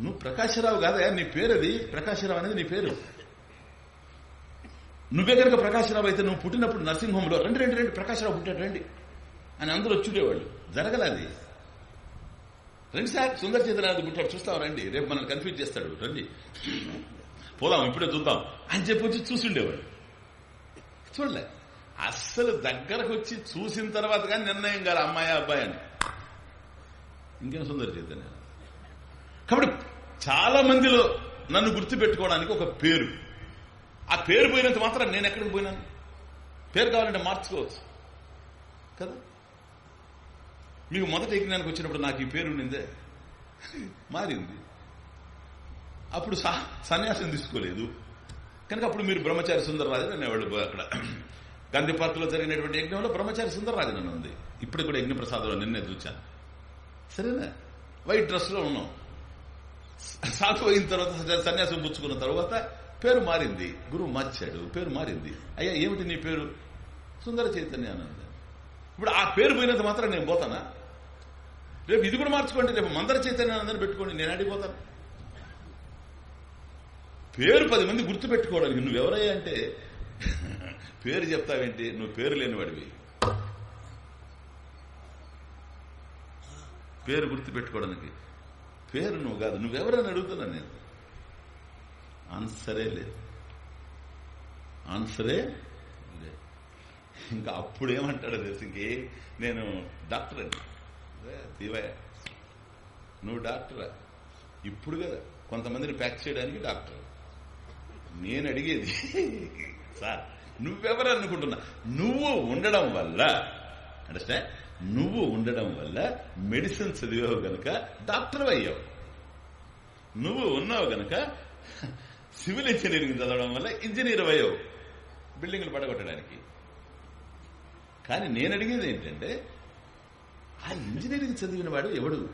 నువ్వు ప్రకాశరావు కాదా నీ పేరు అది ప్రకాశరావు అనేది నీ పేరు. నువ్వే కనుక ప్రకాశరావు అయితే నువ్వు పుట్టినప్పుడు నర్సింగ్ హోమ్లో రెండు రెండు ప్రకాశరావు పుట్టాడు రండి అని అందరూ వచ్చుండేవాళ్ళు. జరగలది. రండి సార్ సుందర చేతనాథ్ పుట్టాడు చూస్తాం రండి రేపు మనల్ని కన్ఫ్యూజ్ చేస్తాడు రండి. పోదాం ఇప్పుడే చూద్దాం అని చెప్పి వచ్చి చూసిండేవాడు చూడలే. అస్సలు దగ్గరకు వచ్చి చూసిన తర్వాత కానీ నిర్ణయం కాదు అమ్మాయి అబ్బాయి అని. ఇంకేం సుందర చైతన్య? కాబట్టి చాలా మందిలో నన్ను గుర్తుపెట్టుకోవడానికి ఒక పేరు. ఆ పేరు పోయినంత మాత్రం నేను ఎక్కడికి పోయినాను? పేరు కావాలంటే మార్చుకోవచ్చు. కదా? మీకు మొదట యజ్ఞానికి వచ్చినప్పుడు నాకు ఈ పేరు ఉండిందే? మారింది అప్పుడు సన్యాసం తీసుకోలేదు. కనుక అప్పుడు మీరు బ్రహ్మచారి సుందరరాజు అనేవాళ్ళు అక్కడ గాంధీ పార్క్ జరిగినటువంటి యజ్ఞంలో బ్రహ్మచారి సుందరరాజు నన్ను ఉంది. ఇప్పుడు కూడా యజ్ఞ ప్రసాదంలో నిన్నే చూచాను. సరేనా? వైట్ డ్రెస్లో ఉన్నాం. సాధు అయిన తర్వాత సన్యాసం పుచ్చుకున్న తర్వాత పేరు మారింది. గురువు మార్చాడు పేరు మారింది. అయ్యా ఏమిటి నీ పేరు? సుందర చైతన్య ఆనంద ఇప్పుడు ఆ పేరు పోయినంత మాత్రం నేను పోతానా? రేపు ఇది కూడా మార్చుకోండి రేపు మందర చైతన్యానందని పెట్టుకోండి నేను అడిగిపోతాను పేరు పది మంది గుర్తు పెట్టుకోవడానికి నువ్వెవరయ్యా అంటే పేరు చెప్తావేంటి? నువ్వు పేరు లేనివాడివి. పేరు గుర్తు పెట్టుకోవడానికి పేరు నువ్వు కాదు. నువ్వెవరని అడుగుతున్నా నేను? ఆన్సరే లేదు. ఆన్సరే లేదు. ఇంకా అప్పుడేమంటాడు తెలుసు. ఇంకే నేను డాక్టర్ అండి దీవయ్య నువ్వు డాక్టరా ఇప్పుడు కదా కొంతమందిని ప్యాక్ చేయడానికి డాక్టర్. నేను అడిగేది సార్ నువ్వెవరు అనుకుంటున్నా నువ్వు ఉండడం వల్ల అండర్స్టాండ్ నువ్వు ఉండడం వల్ల మెడిసిన్ చదివావు గనక డాక్టర్ అయ్యావు నువ్వు ఉన్నావు గనక సివిల్ ఇంజనీరింగ్ చదవడం వల్ల ఇంజనీర్ అయ్యావు బిల్డింగ్లు పడగొట్టడానికి. కానీ నేను అడిగేది ఏంటంటే ఆ ఇంజనీరింగ్ చదివిన వాడు ఎవడు?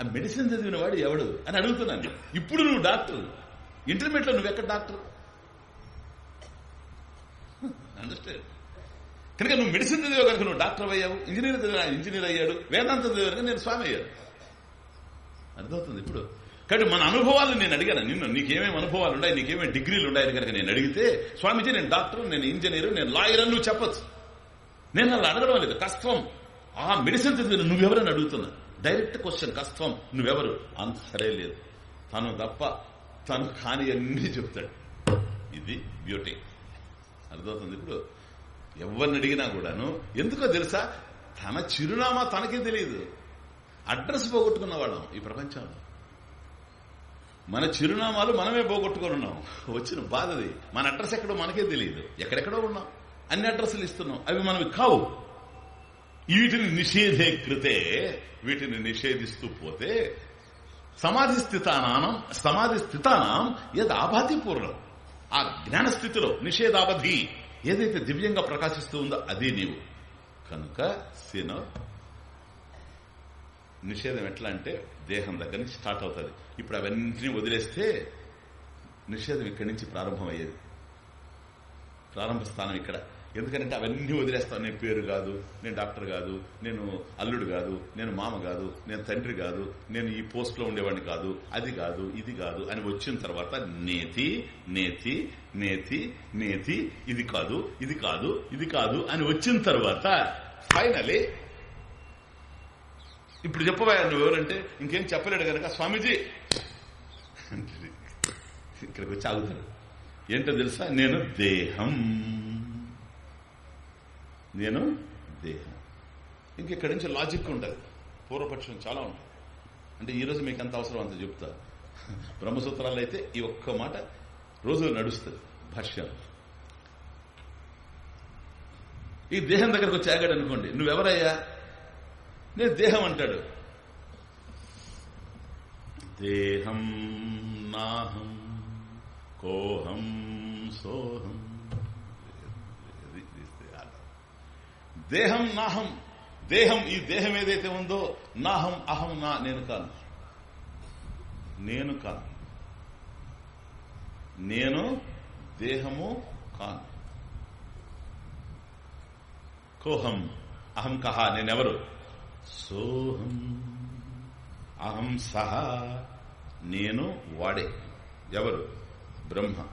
ఆ మెడిసిన్ చదివిన వాడు ఎవడు? అని అడుగుతున్నాను ఇప్పుడు నువ్వు డాక్టర్. ఇంటర్మీడియట్లో నువ్వు ఎక్కడ డాక్టర్? అండర్స్టాండ్ కనుక నువ్వు మెడిసిన్ చదివావు కనుక నువ్వు డాక్టర్ అయ్యావు ఇంజనీర్ చదివా ఇంజనీర్ అయ్యాడు వేదాంతం చదివావు కనుక నేను స్వామి అయ్యాడు అర్థమవుతుంది ఇప్పుడు? కాబట్టి మన అనుభవాలు నేను అడిగాను నిన్ను నీకేమేమి అనుభవాలు ఉన్నాయి నీకేమేమి డిగ్రీలు ఉన్నాయని కనుక నేను అడిగితే స్వామిజీ నేను డాక్టర్ నేను ఇంజనీర్ నేను లాయర్ అని నువ్వు చెప్పచ్చు. నేను అలా అడగడం లేదు కష్టం. ఆ మెడిసిన్ చదివిన నువ్వెవరని అడుగుతున్నా? డైరెక్ట్ క్వశ్చన్ కష్టం. నువ్వెవరు? ఆన్సరే లేదు. తను తప్ప తను కాని అన్నీ చెప్తాడు. ఇది బ్యూటీ అర్థమవుతుంది ఇప్పుడు? ఎవరిని అడిగినా కూడాను ఎందుకో తెలుసా? తన చిరునామా తనకే తెలియదు. అడ్రస్ పోగొట్టుకున్న వాళ్ళం ఈ ప్రపంచంలో. మన చిరునామాలు మనమే పోగొట్టుకొని ఉన్నాం. వచ్చిన బాధది. మన అడ్రస్ ఎక్కడో మనకే తెలియదు. ఎక్కడెక్కడో ఉన్నాం. అన్ని అడ్రస్లు ఇస్తున్నాం. అవి మనవి కావు. వీటిని నిషేధే కృతే. వీటిని నిషేధిస్తూ పోతే సమాధి స్థితానం సమాధి స్థితానం ఏది ఆబాధి ఆ జ్ఞాన స్థితిలో నిషేధావధి ఏదైతే దివ్యంగా ప్రకాశిస్తూ ఉందో అది నీవు. కనుక సీన నిషేధం ఎట్లా అంటే దేహం దగ్గర నుంచి స్టార్ట్ అవుతుంది. ఇప్పుడు అవన్నీ వదిలేస్తే నిషేధం ఇక్కడి నుంచి ప్రారంభమయ్యేది. ప్రారంభ స్థానం ఇక్కడ. ఎందుకంటే అవన్నీ వదిలేస్తాను నేను పేరు కాదు నేను డాక్టర్ కాదు నేను అల్లుడు కాదు నేను మామ కాదు నేను తండ్రి కాదు నేను ఈ పోస్ట్లో ఉండేవాడిని కాదు అది కాదు ఇది కాదు అని వచ్చిన తర్వాత నేతి నేతి నేతి నేతి ఇది కాదు ఇది కాదు ఇది కాదు అని వచ్చిన తర్వాత ఫైనలీ ఇప్పుడు చెప్పబోయా నువ్వు ఎవరంటే ఇంకేం చెప్పలేడు కనుక స్వామీజీ. ఇక్కడికి వచ్చి ఆగుతాడు. ఏంటో తెలుసా? నేను దేహం. నేను దేహం. ఇంకెక్కడి నుంచి లాజిక్ ఉండదు. పూర్వపక్షం చాలా ఉంటుంది అంటే ఈ రోజు మీకు ఎంత అవసరం అంత చెప్తా. బ్రహ్మసూత్రాలు అయితే ఈ ఒక్క మాట రోజు నడుస్తుంది భాష్యం. ఈ దేహం దగ్గరకు వచ్చి ఆగాడు అనుకోండి నువ్వెవరయ్యా? నేను దేహం అంటాడు. దేహం నాహం కోహం సోహం. దేహం నాహం దేహం ఈ దేహం ఏదైతే ఉందో నాహం అహం నా నేను కాను. నేను కాను. నేను దేహము కాను. కోహం. అహం కహ. నేనెవరు? సోహం. అహం సహ. నేను వాడే. ఎవరు? బ్రహ్మ.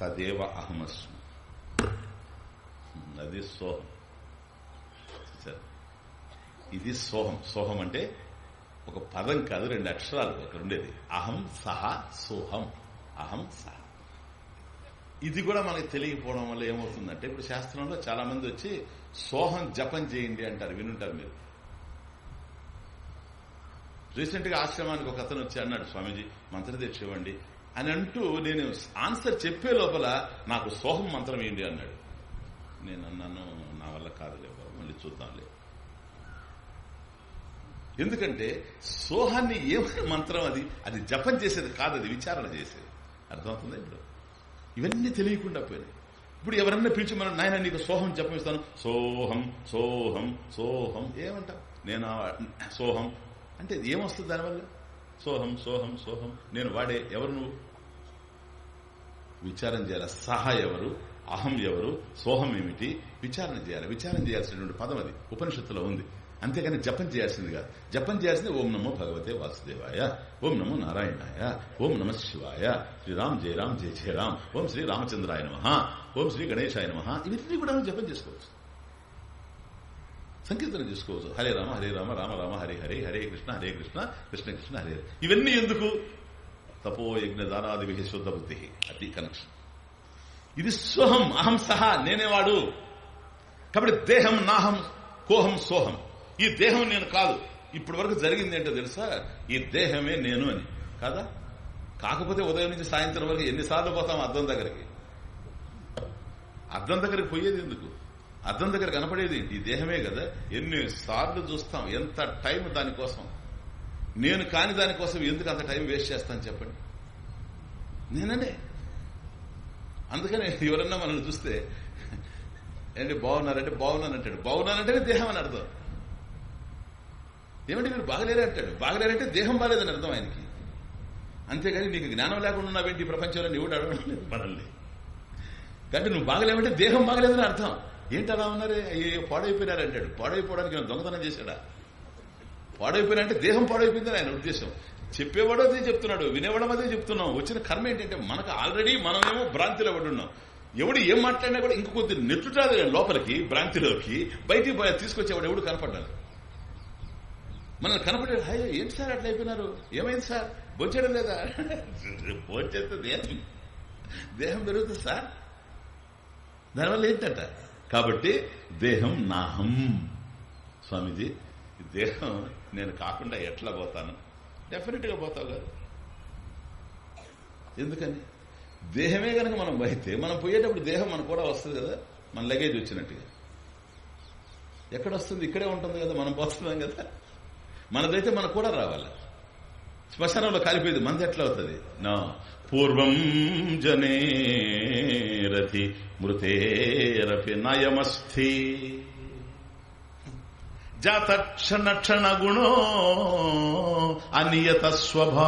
తదేవ అహమస్మి. అది సోహం. ఇది సోహం. సోహం అంటే ఒక పదం కాదు రెండు అక్షరాలు అక్కడ ఉండేది అహం సహ సోహం. అహం ఇది కూడా మనకి తెలియకపోవడం వల్ల ఏమవుతుందంటే ఇప్పుడు శాస్త్రంలో చాలా మంది వచ్చి సోహం జపం చేయండి అంటారు వినుంటారు మీరు. రీసెంట్గా ఆశ్రమానికి ఒక అతను వచ్చి అన్నాడు స్వామీజీ మంత్రదీక్ష ఇవ్వండి. అని అంటూ నేను ఆన్సర్ చెప్పే లోపల నాకు సోహం మంత్రం ఏంటి అన్నాడు. నేను అన్నాను నా వల్ల కాదులే మళ్ళీ చూద్దాంలే. ఎందుకంటే సోహాన్ని ఏమైనా మంత్రం అది అది జపం చేసేది కాదు అది విచారణ చేసేది. అర్థమవుతుందా ఇప్పుడు? ఇవన్నీ తెలియకుండా పోయినాయి. ఇప్పుడు ఎవరన్నా పిలిచి మనం నాయన నీకు సోహం జపమిస్తాను సోహం సోహం సోహం. ఏమంటావు? నేను సోహం. అంటే ఏమొస్తుంది దానివల్ల సోహం సోహం సోహం. నేను వాడే ఎవరు నువ్వు? విచారం చేయాలి. సహ ఎవరు? అహం ఎవరు? సోహం ఏమిటి? విచారణ చేయాలి. విచారణ చేయాల్సినటువంటి పదం అది. ఉపనిషత్తులో ఉంది. అంతేగాని జపం చేయాల్సింది కాదు. జపం చేయాల్సింది ఓం నమో భగవతే వాసుదేవాయ ఓం నమో నారాయణాయ ఓం నమ శివాయ శ్రీరామ్ జయరామ్ జయ జయరామ్ ఓం శ్రీ రామచంద్రాయ నమ ఓం శ్రీ గణేశాయ నమ ఇవన్నీ కూడా మనం జపం చేసుకోవచ్చు. సంకీర్తన చేసుకోవచ్చు. హరే రామ హరే రామ రామ రామ హరే హరే హరే కృష్ణ హరే కృష్ణ కృష్ణ కృష్ణ హరే ఇవన్నీ ఎందుకు? తపో యజ్ఞ దానాది విహి శుద్ధ బుద్ధి. అది కనెక్షన్ ఇది స్వహం అహం సహా నేనేవాడు. కాబట్టి దేహం నాహం కోహం సోహం. ఈ దేహం నేను కాదు. ఇప్పటి వరకు జరిగింది ఏంటో తెలుసా? ఈ దేహమే నేను అని. కాదా? కాకపోతే ఉదయం నుంచి సాయంత్రం వరకు ఎన్నిసార్లు పోతాం అద్దం దగ్గరికి? అద్దం దగ్గరికి పోయేది ఎందుకు? అద్దం దగ్గర కనపడేది ఏంటి? ఈ దేహమే కదా. ఎన్ని సార్లు చూస్తాం. ఎంత టైం దానికోసం? నేను కాని దానికోసం ఎందుకు అంత టైం వేస్ట్ చేస్తాను చెప్పండి. నేననే. అందుకని ఎవరన్నా మనల్ని చూస్తే ఏంటి బాగున్నారంటే బాగున్నానంటాడు. బాగున్నానంటేనే దేహం అని అర్థం. ఏమంటే మీరు బాగలేరే అంటాడు. బాగలేరంటే దేహం బాగలేదని అర్థం ఆయనకి. అంతేగాని నీకు జ్ఞానం లేకుండా ఉన్నావేంటి ఈ ప్రపంచంలో? నీవు అడగలేదు మనల్ని కాబట్టి నువ్వు బాగలేవంటే దేహం బాగలేదని అర్థం. ఏంటి అలా ఉన్నారే? అయ్యో పాడైపోయినారు అంటాడు. పాడైపోవడానికి నేను దొంగతనం చేశాడా? పాడైపోయినంటే దేహం పాడైపోయిందని ఆయన ఉద్దేశం. చెప్పేవాడు అదే చెప్తున్నాడు వినేవాడు అదే చెప్తున్నాం. వచ్చిన కర్మ ఏంటంటే మనకు ఆల్రెడీ మనమేమో భ్రాంతిలో పడి ఉన్నాం. ఎవడు ఏం మాట్లాడినా కూడా ఇంక కొద్ది నెట్టుటాది లోపలికి భ్రాంతిలోకి బయటికి తీసుకొచ్చేవాడు ఎవడు కనపడ్డాడు? మనల్ని కనపడే హాయ్ ఏంటి సార్ అట్లా అయిపోయినారు? ఏమైంది సార్? బొచ్చడం లేదా? బొచ్చేస్తే దేహం దేహం పెరుగుతుంది సార్. దానివల్ల ఏంటంట? కాబట్టి దేహం నాహం. స్వామీజీ దేహం నేను కాకుండా ఎట్లా పోతాను? డెఫినెట్గా పోతావు కదా. ఎందుకని? దేహమే కనుక మనం పోయితే మనం పోయేటప్పుడు దేహం మనకు కూడా వస్తుంది కదా? మన లగేజ్ వచ్చినట్టుగా. ఎక్కడ వస్తుంది? ఇక్కడే ఉంటుంది కదా? మనం పోతున్నాం కదా? మనదైతే మనకు కూడా రావాలి. శ్మశానంలో కాలిపోయేది మంది ఎట్లా అవుతుంది? నా పూర్వం జనే రథి మృతేరపి నయమస్థి. జాతక్షణ క్షణ క్షణ గుణో అనియత స్వభావ.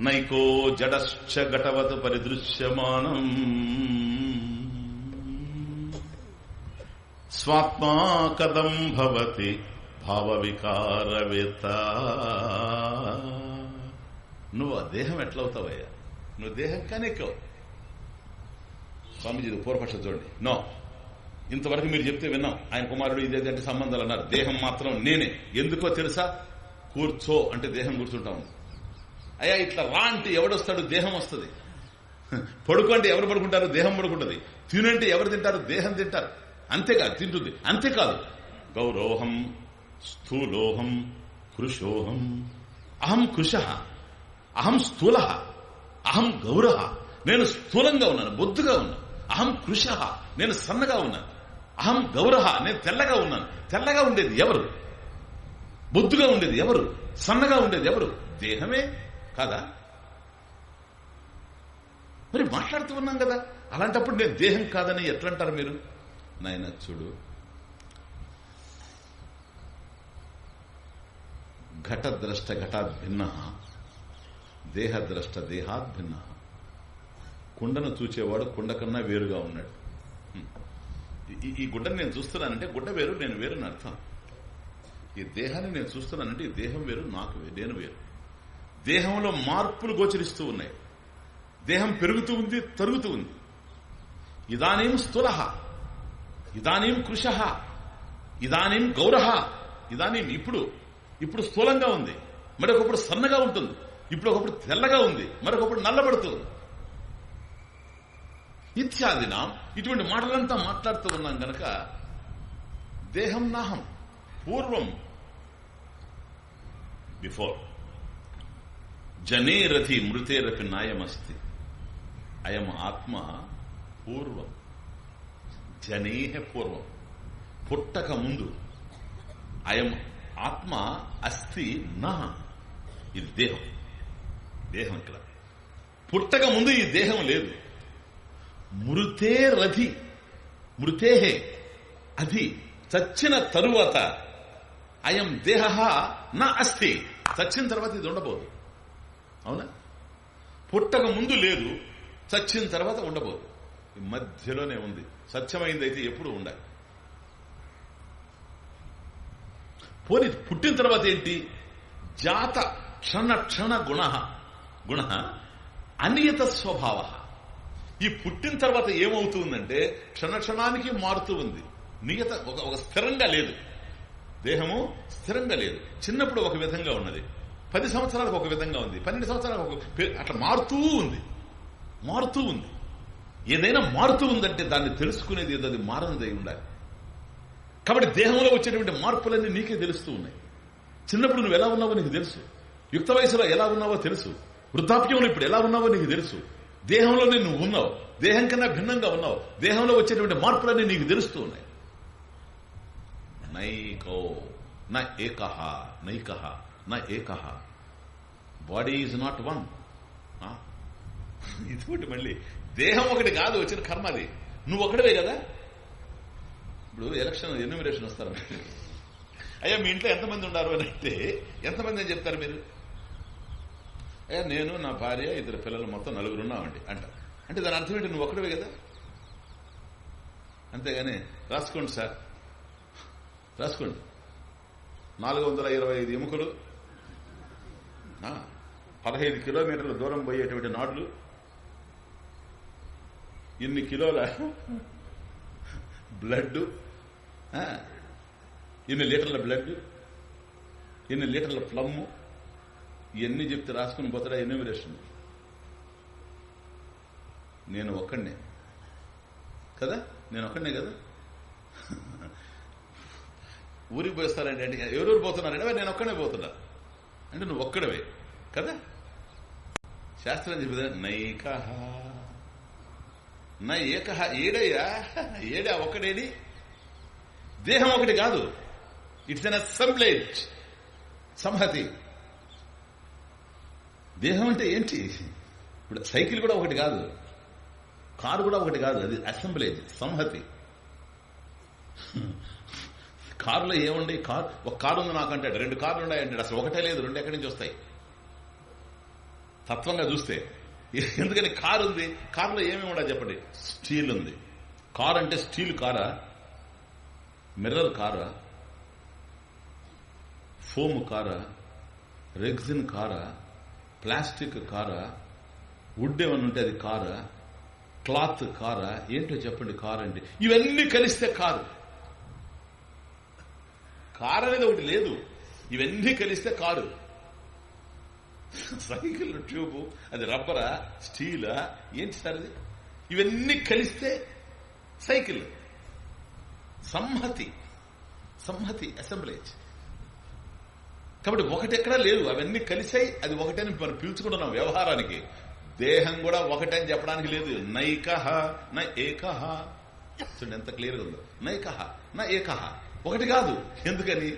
నైకో జడశ్చ ఘటవత్ పరిదృశ్యమానం. స్వాత్మా కథం భవతి భావవికారవేత నువ్వు ఆ దేహం ఎట్లవుతావయ్యా? నువ్వు దేహం కానెక్కవు స్వామీజీ స్వామిజీ పూర్వపక్షం చూడండి. నో. ఇంతవరకు మీరు చెప్తే విన్నాం. ఆయన కుమారుడు ఇదే అంటే సంబంధాలు అన్నారు. దేహం మాత్రం నేనే. ఎందుకో తెలుసా? కూర్చో అంటే దేహం కూర్చుంటా. ఉంది అయ్యా ఇట్లా రా అంటే ఎవడొస్తాడు? దేహం వస్తుంది. పడుకో అంటే ఎవరు పడుకుంటారు? దేహం పడుకుంటుంది. తినంటే ఎవరు తింటారు? దేహం తింటారు. అంతేకాదు తింటుంది. అంతేకాదు. గౌరోహం స్థూలోహం కృషోహం అహం కృష అహం స్థూల అహం గౌర. నేను స్థూలంగా ఉన్నాను బొద్దుగా ఉన్నాను. అహం కృష నేను సన్నగా ఉన్నాను. అహం గౌర నేను తెల్లగా ఉన్నాను. తెల్లగా ఉండేది ఎవరు? బొద్దుగా ఉండేది ఎవరు? సన్నగా ఉండేది ఎవరు? దేహమే కాదా? మరి మాట్లాడుతూ ఉన్నాం కదా. అలాంటప్పుడు నేను దేహం కాదని ఎట్లంటారు మీరు? నాయన చూడు. ఘటద్రష్ట ఘటాత్ భిన్న దేహద్రష్ట దేహాత్ భిన్న. కుండను చూచేవాడు కుండ కన్నా వేరుగా ఉన్నాడు. ఈ- గుడ్డను నేను చూస్తున్నానంటే గుడ్డ వేరు నేను వేరు అని అర్థం. ఈ దేహాన్ని నేను చూస్తున్నానంటే ఈ దేహం వేరు నాకు వేరు నేను వేరు. దేహంలో మార్పులు గోచరిస్తూ ఉన్నాయి. దేహం పెరుగుతూ ఉంది తరుగుతూ ఉంది. ఇదానేం స్థూలహ ఇదానీం కృష ఇదానీం గౌరహ ఇదానీం ఇప్పుడు ఇప్పుడు స్థూలంగా ఉంది. మరొకప్పుడు సన్నగా ఉంటుంది. ఇప్పుడు ఒకప్పుడు తెల్లగా ఉంది. మరొకప్పుడు నల్లబడుతుంది. ఇత్యాదిన ఇటువంటి మాటలంతా మాట్లాడుతూ ఉన్నాం గనక దేహం నాహం పూర్వం బిఫోర్. జనేరథి మృతేరపి నాయమస్తి. అయం ఆత్మ పూర్వం. జనైహ పూర్వం. పుట్టక ముందు. అయం ఆత్మ అస్థి నా. ఇది దేహం. దేహం ఇక్కడ. పుట్టక ముందు ఈ దేహం లేదు. మృతే రథి. మృతేహే. అధి చచ్చిన తరువాత. అయం దేహ నా అస్థి. చచ్చిన తర్వాత ఇది ఉండబోదు. అవునా? పుట్టక ముందు లేదు. చచ్చిన తర్వాత ఉండబోదు. ఈ మధ్యలోనే ఉంది. సత్యమైందైతే ఎప్పుడు ఉండాలి. పోనీ పుట్టిన తర్వాత ఏంటి? జాత క్షణ క్షణ గుణ గుణ అనియత స్వభావ. ఈ పుట్టిన తర్వాత ఏమవుతుందంటే క్షణక్షణానికి మారుతూ ఉంది. నియత ఒక ఒక స్థిరంగా లేదు. దేహము స్థిరంగా లేదు. చిన్నప్పుడు ఒక విధంగా ఉన్నది. పది సంవత్సరాలకు ఒక విధంగా ఉంది. పన్నెండు సంవత్సరాలకు ఒక అట్లా మారుతూ ఉంది. మారుతూ ఉంది. ఏదైనా మారుతూ ఉందంటే దాన్ని తెలుసుకునేది ఏదో అది మారనిదై ఉండాలి. కాబట్టి దేహంలో వచ్చేటువంటి మార్పులన్నీ నీకే తెలుస్తూ ఉన్నాయి. చిన్నప్పుడు నువ్వు ఎలా ఉన్నావో నీకు తెలుసు. యుక్త వయసులో ఎలా ఉన్నావో తెలుసు. వృద్ధాప్యంలో ఇప్పుడు ఎలా ఉన్నావో నీకు తెలుసు. దేహంలోనే నువ్వు ఉన్నావు. దేహం కన్నా భిన్నంగా ఉన్నావు. దేహంలో వచ్చేటువంటి మార్పులన్నీ నీకు తెలుస్తూ ఉన్నాయి. నైకో నా ఏకహ నైకహ నా ఏకహ బాడీ ఈజ్ నాట్ వన్. ఇటువంటి మళ్ళీ దేహం ఒకటి కాదు వచ్చిన కర్మ అది. నువ్వు ఒకటివే కదా? ఇప్పుడు ఎలక్షన్ ఎన్యూమినేషన్ వస్తారు. అయ్యా మీ ఇంట్లో ఎంతమంది ఉన్నారు అని అంటే ఎంతమంది అని చెప్తారు మీరు? అయ్యా నేను నా భార్య ఇద్దరు పిల్లలు మొత్తం నలుగురు ఉన్నామండి అంట. అంటే దాని అర్థం ఏంటి? నువ్వు ఒకటివే కదా? అంతేగాని రాసుకోండి సార్. రాసుకోండి. నాలుగు వందల ఇరవై ఐదు ఎముకలు. పదహైదు కిలోమీటర్ల దూరం పోయేటువంటి నాడులు. ఇన్ని కిలోల బ్లడ్ ఇన్ని లీటర్ల బ్లడ్ ఇన్ని లీటర్ల ప్లమ్ ఇవన్నీ చెప్తే రాసుకుని పోతాడా? ఎన్యూమిరేషన్ నేను ఒక్కడినే. కదా? నేను ఒక్కడనే కదా? ఊరికి పోస్తారంటే అంటే ఎవరెవరు పోతున్నారంటే నేను ఒక్కడే పోతున్నా. అంటే నువ్వు ఒక్కడవే. కదా? శాస్త్రం చెప్పేదా నైక నా ఏక ఏడయ్యా? ఏడా ఒక్కడేడి? దేహం ఒకటి కాదు. ఇట్స్ అన్ అసెంబ్లేజ్ సంహతి. దేహం అంటే ఏంటి? ఇప్పుడు సైకిల్ కూడా ఒకటి కాదు. కారు కూడా ఒకటి కాదు. అది అసెంబ్లేజ్ సంహతి. కారులో ఏముండే కారు ఒక కారు ఉంది నాకంటాడు రెండు కార్లు ఉన్నాయంటాడు. అసలు ఒకటే లేదు. రెండు ఎక్కడి నుంచి వస్తాయి? తత్వంగా చూస్తే. ఎందుకని కారు ఉంది? కారులో ఏమేమి ఉండదు చెప్పండి? స్టీల్ ఉంది. కార్ అంటే స్టీల్ కారా? మిర్రర్ కారా? ఫోమ్ కారా? రెగ్జిన్ కారా? ప్లాస్టిక్ కారా? వుడ్ ఏమన్నా ఉంటే అది కారా? క్లాత్ కారా? ఏంటో చెప్పండి కార్ అంటే. ఇవన్నీ కలిస్తే కారు. కారు అనేది ఒకటి లేదు. ఇవన్నీ కలిస్తే కారు. సైకిల్ ట్యూబ్ అది రబ్బరా స్టీలా ఏంటి సార్ అది ఇవన్నీ కలిస్తే సైకిల్. సంహతి సంహతి అసెంబ్లేజ్. కాబట్టి ఒకటెక్కడా లేదు. అవన్నీ కలిసాయి అది ఒకటని మనం పిలుచుకుంటున్నాం వ్యవహారానికి. దేహం కూడా ఒకటని చెప్పడానికి లేదు. నైకహ నా ఏకహ చూడండి ఎంత క్లియర్గా ఉందో. నైకహ నా ఏకహ ఒకటి కాదు. ఎందుకని?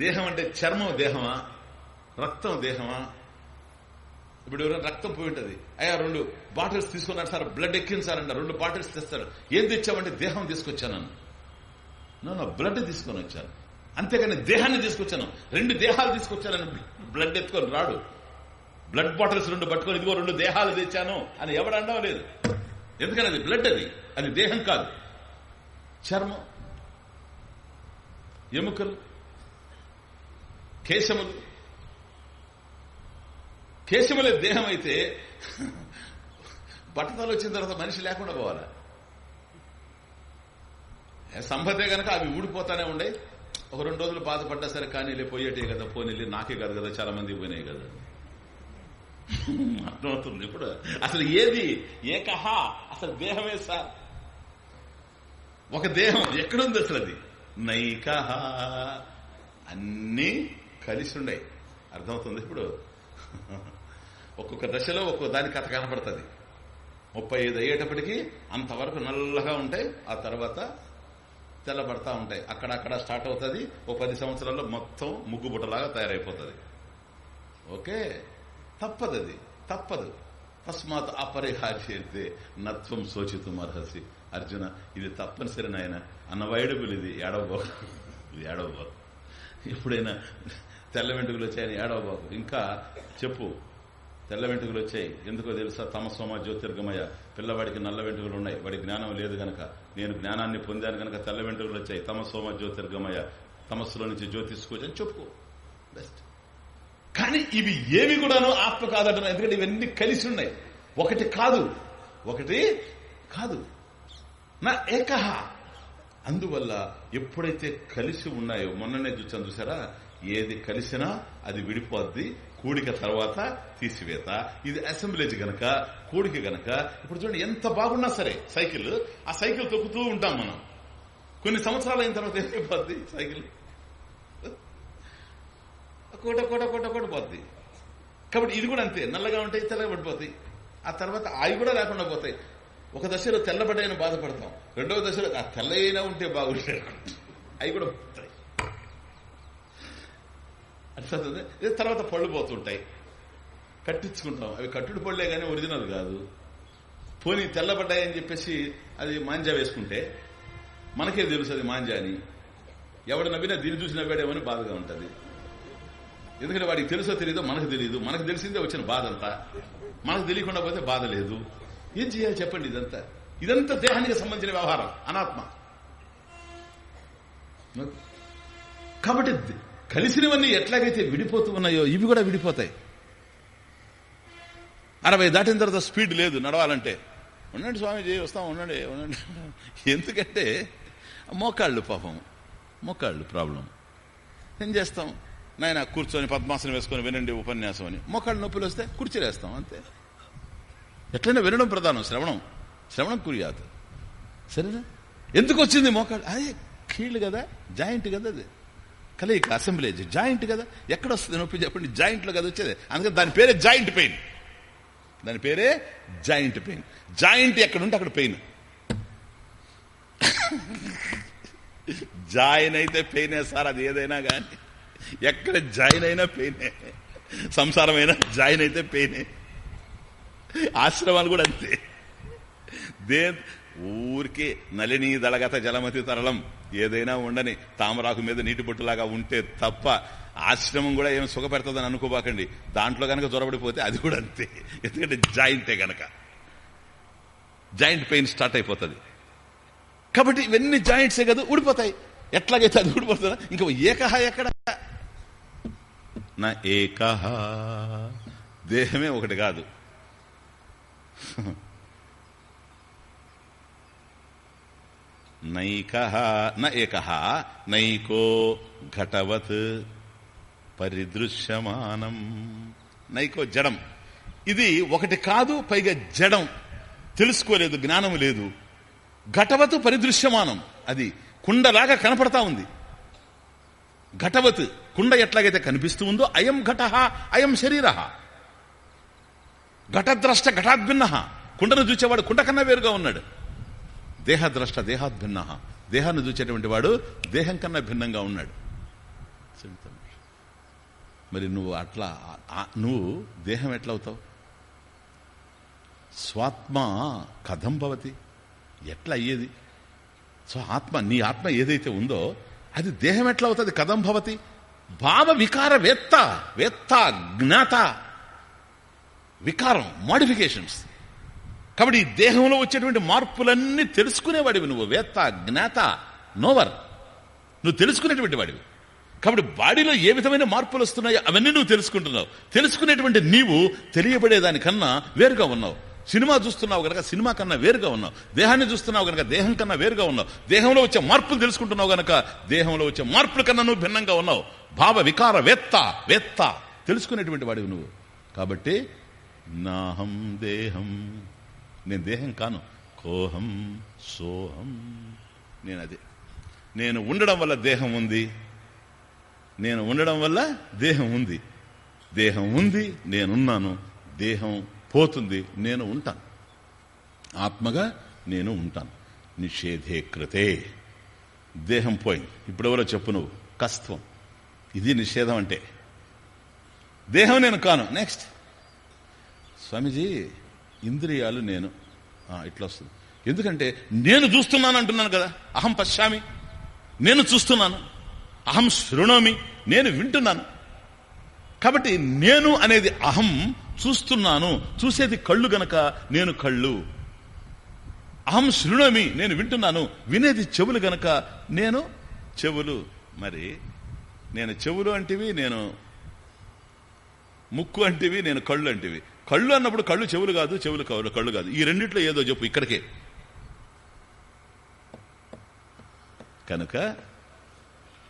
దేహం అంటే చర్మం దేహమా? రక్తం దేహమా? ఇప్పుడు ఎవరైనా రక్తం పోయి ఉంటుంది. అయ్యా రెండు బాటిల్స్ తీసుకున్నారు సార్ బ్లడ్ ఎక్కించారంట రెండు బాటిల్స్ తెస్తారు. ఏం తెచ్చామంటే దేహం తీసుకొచ్చాను నేను బ్లడ్ తీసుకొని వచ్చాను. అంతేకాని దేహాన్ని తీసుకొచ్చాను. రెండు దేహాలు తీసుకొచ్చానని బ్లడ్ ఎత్తుకొని రాడు. బ్లడ్ బాటిల్స్ రెండు పట్టుకొని ఇదిగో రెండు దేహాలు తెచ్చాను అని ఎవడు లేదు. ఎందుకని అది బ్లడ్ అది? అది దేహం కాదు. చర్మం ఎముకలు కేశములు కేశములే దేహం అయితే బట్టతలు వచ్చిన తర్వాత మనిషి లేకుండా పోవాలా? ఏ సంపతే గనక అవి ఊడిపోతానే ఉండే. ఒక రెండు రోజులు బాధపడ్డా సరే కానీ వెళ్ళి పోయేటే కదా పోనీ నాకే కాదు కదా చాలా మంది పోయినాయి కదా. అర్థమవుతుంది ఇప్పుడు? అసలు ఏది? ఏకహ? అసలు దేహమే సార్ ఒక దేహం ఎక్కడుంది అసలు అది? నైకహ. అన్నీ కలిసి ఉన్నాయి అర్థమవుతుంది ఇప్పుడు? ఒక్కొక్క దశలో ఒక్కొక్క దాని కథ కనపడుతుంది. ముప్పై ఐదు అయ్యేటప్పటికీ అంతవరకు నల్లగా ఉంటాయి ఆ తర్వాత తెల్లబడతా ఉంటాయి. అక్కడక్కడ స్టార్ట్ అవుతుంది ఓ పది సంవత్సరాల్లో మొత్తం ముగ్గుబుట్టలాగా తయారైపోతుంది. ఓకే? తప్పదు అది తప్పదు. తస్మాత్ అపరిహార్యతే నత్వం శోచితం అర్హసి అర్జున ఇది తప్పనిసరి నాయన. అన్వైడబుల్ ఇది ఏడవబోకు. ఇది ఏడవబోకు. ఎప్పుడైనా తెల్ల వెంట్రుకలు వచ్చాయని ఏడవబోకు. ఇంకా చెప్పు. తెల్ల వెంట్రుకలు వచ్చాయి. ఎందుకో తెలుసా? తమ సోమ జ్యోతిర్గమయ పిల్లవాడికి నల్ల వెంట్రుకలు ఉన్నాయి. వాడి జ్ఞానం లేదు గనక. నేను జ్ఞానాన్ని పొందాను గనక తెల్ల వెంట్రుకలు వచ్చాయి. తమ సోమ జ్యోతిర్గమయ తమస్సులో నుంచి జ్యోతిష్కోవచ్చు చెప్పుకో. బెస్ట్ కానీ ఇవి ఏవి కూడాను ఆత్మ కాదంటున్నాయి ఎందుకంటే ఇవన్నీ కలిసి ఉన్నాయి. ఒకటి కాదు. ఒకటి కాదు. నా ఏకహ. అందువల్ల ఎప్పుడైతే కలిసి ఉన్నాయో మొన్ననే చూసాను చూసారా ఏది కలిసినా అది విడిపోద్ది కూడిక తర్వాత తీసివేత. ఇది అసెంబ్లేజ్ గనక కూడిక గనక ఇప్పుడు చూడండి ఎంత బాగున్నా సరే సైకిల్ ఆ సైకిల్ తొక్కుతూ ఉంటాం మనం. కొన్ని సంవత్సరాలు అయిన తర్వాత ఏమైపోద్ది సైకిల్? కోట కోట కోట కోట పోద్ది. కాబట్టి ఇది కూడా అంతే నల్లగా ఉంటాయి తెల్లగా పడిపోతాయి ఆ తర్వాత అవి కూడా లేకుండా పోతాయి. ఒక దశలో తెల్లబడ్డాయని బాధపడతాం. రెండవ దశలో ఆ తెల్లైనా ఉంటే బాగుంటాయి అవి కూడా అర్థమవుతుంది తర్వాత పళ్ళు పోతుంటాయి. కట్టించుకుంటాం. అవి కట్టుడు పళ్ళే కానీ ఒరిజినల్ కాదు. పోనీ తెల్లబడ్డాయని చెప్పేసి అది మాంజా వేసుకుంటే మనకే తెలుసు అది మాంజా అని. ఎవడు నవ్వినా దీన్ని చూసి నవ్వాడేమని బాధగా ఉంటుంది. ఎందుకంటే వాడికి తెలుసో తెలియదో మనకు తెలియదు మనకు తెలిసిందే వచ్చిన బాధ అంతా మనకు తెలియకుండా పోతే బాధ లేదు. ఏం చేయాలి చెప్పండి ఇదంతా? ఇదంతా దేహానికి సంబంధించిన వ్యవహారం. అనాత్మ. కాబట్టి కలిసినవన్నీ ఎట్లాగైతే విడిపోతూ ఉన్నాయో ఇవి కూడా విడిపోతాయి. అరవై దాటిన తర్వాత స్పీడ్ లేదు నడవాలంటే. ఉండండి స్వామీజీ వస్తాం ఉండండి ఉండండి. ఎందుకంటే మోకాళ్ళు పాపం మోకాళ్ళు ప్రాబ్లం ఏం చేస్తాం? నాయన కూర్చొని పద్మాసనం వేసుకొని వినండి ఉపన్యాసం అని. మోకాళ్ళు నొప్పులు వస్తే కుర్చీలేస్తాం అంతే. ఎట్లయినా వినడం ప్రధానం శ్రవణం. శ్రవణం కురియాదు సరేనా? ఎందుకు వచ్చింది మోకాళ్ళు? అదే కీళ్ళు కదా జాయింట్ కదా అది. కలయిక అసెంబ్లేజ్ జాయింట్ కదా? ఎక్కడ వస్తుంది నొప్పి చెప్పండి జాయింట్లో కదా వచ్చేది. అందుకని దాని పేరే జాయింట్ పెయిన్. దాని పేరే జాయింట్ పెయిన్. జాయింట్ ఎక్కడుంటే అక్కడ పెయిన్. జాయిన్ అయితే పెయినే సార్ అది ఏదైనా కానీ ఎక్కడ జాయిన్ అయినా పెయినే. సంసారం అయినా జాయిన్ అయితే పెయినే. ఆశ్రమాలు కూడా అంతే. దే ఊరికే నలిని దళగత జలమతి తరలం ఏదైనా ఉండని తామరాకు మీద నీటి బొట్టులాగా ఉంటే తప్ప ఆశ్రమం కూడా ఏం సుఖపెడుతుందని అనుకోబాకండి. దాంట్లో కనుక జొరబడిపోతే అది కూడా అంతే. ఎందుకంటే జాయింటే గనక. జాయింట్ పెయిన్ స్టార్ట్ అయిపోతుంది. కాబట్టి ఇవన్నీ జాయింట్సే కదా ఊడిపోతాయి. ఎట్లాగైతే అది ఊడిపోతుందా ఇంకా ఏకహ ఎక్కడ? నా ఏకహ. దేహమే ఒకటి కాదు. నైకహ న ఏక నైకో ఘటవత్ పరిదృశ్యమానం. నైకో జడం. ఇది ఒకటి కాదు పైగా జడం. తెలుసుకోలేదు జ్ఞానం లేదు. ఘటవత్ పరిదృశ్యమానం. అది కుండలాగా కనపడతా ఉంది. ఘటవత్ కుండ ఎట్లాగైతే కనిపిస్తూ ఉందో అయం ఘట అయం శరీర. ఘటద్రష్ట ఘటాద్భిన్న. కుండను చూచేవాడు కుండ కన్నా వేరుగా ఉన్నాడు. దేహద్రష్ట దేహాద్భిన్న దేహాన్ని చూచేటువంటి వాడు దేహం కన్నా భిన్నంగా ఉన్నాడు. మరి నువ్వు అట్లా నువ్వు దేహం ఎట్లా అవుతావు స్వాత్మ కథం భవతి. ఎట్లా అయ్యేది? సో ఆత్మ నీ ఆత్మ ఏదైతే ఉందో అది దేహం ఎట్లా అవుతుంది కథం భవతి. భావ వికార వేత్త వేత్త జ్ఞాత. వికారం మాడిఫికేషన్స్ కాబట్టి ఈ దేహంలో వచ్చేటువంటి మార్పులన్నీ తెలుసుకునేవాడివి నువ్వు. వేత్త జ్ఞాత నోవర్. నువ్వు తెలుసుకునేటువంటి వాడివి. కాబట్టి బాడీలో ఏ విధమైన మార్పులు వస్తున్నాయో అవన్నీ నువ్వు తెలుసుకుంటున్నావు. తెలుసుకునేటువంటి నీవు తెలియబడేదానికన్నా వేరుగా ఉన్నావు. సినిమా చూస్తున్నావు గనక సినిమా కన్నా వేరుగా ఉన్నావు. దేహాన్ని చూస్తున్నావు గనక దేహం కన్నా వేరుగా ఉన్నావు. దేహంలో వచ్చే మార్పులు తెలుసుకుంటున్నావు గనక దేహంలో వచ్చే మార్పుల కన్నా నువ్వు భిన్నంగా ఉన్నావు. భావ వికార వేత్త వేత్త. తెలుసుకునేటువంటి వాడివి నువ్వు. కాబట్టి నాహం దేహం. నేను దేహం కాను. కోహం సోహం. నేను అదే. నేను ఉండడం వల్ల దేహం ఉంది. నేను ఉండడం వల్ల దేహం ఉంది. దేహం ఉంది నేనున్నాను. దేహం పోతుంది నేను ఉంటాను. ఆత్మగా నేను ఉంటాను. నిషేధే కృతే. దేహం పోయింది. ఇప్పుడెవరో చెప్పు నువ్వు. కస్త్వం. ఇది నిషేధం అంటే. దేహం నేను కాను. నెక్స్ట్ స్వామీజీ ఇంద్రియాలు నేను. ఇట్లా వస్తుంది. ఎందుకంటే నేను చూస్తున్నాను అంటున్నాను కదా. అహం పశ్చామి. నేను చూస్తున్నాను. అహం శృణోమి. నేను వింటున్నాను. కాబట్టి నేను అనేది అహం చూస్తున్నాను. చూసేది కళ్ళు గనక నేను కళ్ళు. అహం శృణోమి. నేను వింటున్నాను. వినేది చెవులు గనక నేను చెవులు. మరి నేను చెవులు అంటివి నేను ముక్కు అంటివి నేను కళ్ళు అంటివి. కళ్ళు అన్నప్పుడు కళ్ళు చెవులు కాదు చెవులు కళ్ళు కళ్ళు కాదు. ఈ రెండిట్లో ఏదో చెప్పు ఇక్కడికే. కనుక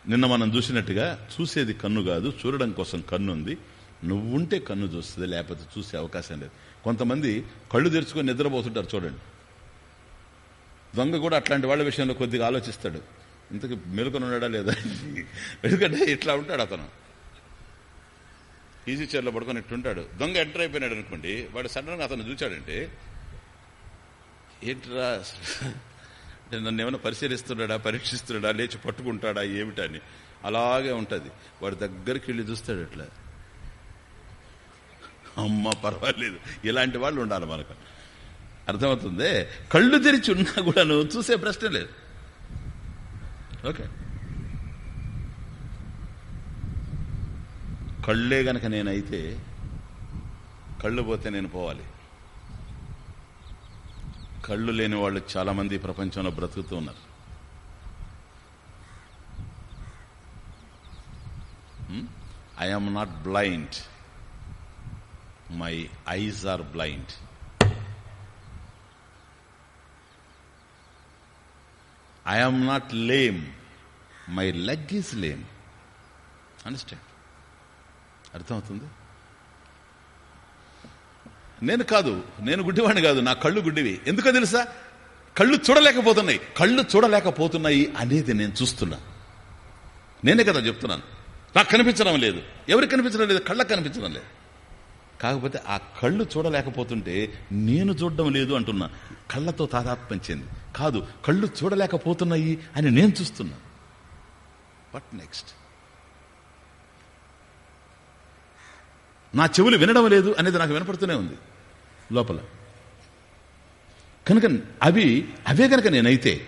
నిన్న మనం చూసినట్టుగా చూసేది కన్ను కాదు చూడడం కోసం కన్ను ఉంది. నువ్వుంటే కన్ను చూస్తుంది లేకపోతే చూసే అవకాశం లేదు. కొంతమంది కళ్ళు తెరుచుకొని నిద్రపోతుంటారు చూడండి. దొంగ కూడా అట్లాంటి వాళ్ళ విషయంలో కొద్దిగా ఆలోచిస్తాడు. ఇంతకు మెలుకొని ఉన్నాడా లేదా? ఎందుకంటే ఇట్లా ఉంటాడు అతను. ఈజీ చైర్లో పడుకొని ఇట్టుంటాడు. దొంగ ఎంటర్ అయిపోయినాడు అనుకోండి వాడు సడన్గా అతను చూచాడంటే ఏంట్రా అంటే నన్ను ఏమైనా పరిశీలిస్తున్నాడా పరీక్షిస్తున్నాడా లేచి పట్టుకుంటాడా ఏమిటని అలాగే ఉంటుంది. వాడు దగ్గరికి వెళ్ళి చూస్తాడు ఇట్లా అమ్మ పర్వాలేదు ఇలాంటి వాళ్ళు ఉండాలి మనకు. అర్థమవుతుంది? కళ్ళు తెరిచి ఉన్నా కూడా నువ్వు చూసే ప్రశ్న లేదు. ఓకే. కళ్ళే గనక నేనైతే కళ్ళు పోతే నేను పోవాలి. కళ్ళు లేని వాళ్ళు చాలా మంది ప్రపంచంలో బ్రతుకుతూ ఉన్నారు. I am not blind my eyes are blind I am not lame my leg is lame understand అర్థమవుతుంది? నేను కాదు నేను గుడ్డివాడిని కాదు నా కళ్ళు గుడ్డివి. ఎందుకో తెలుసా? కళ్ళు చూడలేకపోతున్నాయి. కళ్ళు చూడలేకపోతున్నాయి అనేది నేను చూస్తున్నా. నేనే కదా చెప్తున్నాను. నాకు కనిపించడం లేదు. ఎవరికి కనిపించడం లేదు? కళ్ళకు కనిపించడం లేదు. కాకపోతే ఆ కళ్ళు చూడలేకపోతుంటే నేను చూడడం లేదు అంటున్నా. కళ్ళతో తాదాత్మ్యం చెంది. కాదు కళ్ళు చూడలేకపోతున్నాయి అని నేను చూస్తున్నా. వాట్ నెక్స్ట్ నా చెవులు వినడం లేదు అనేది నాకు వినపడుతూనే ఉంది. లోపల. కనుక అవి అవే గనక నేనైతే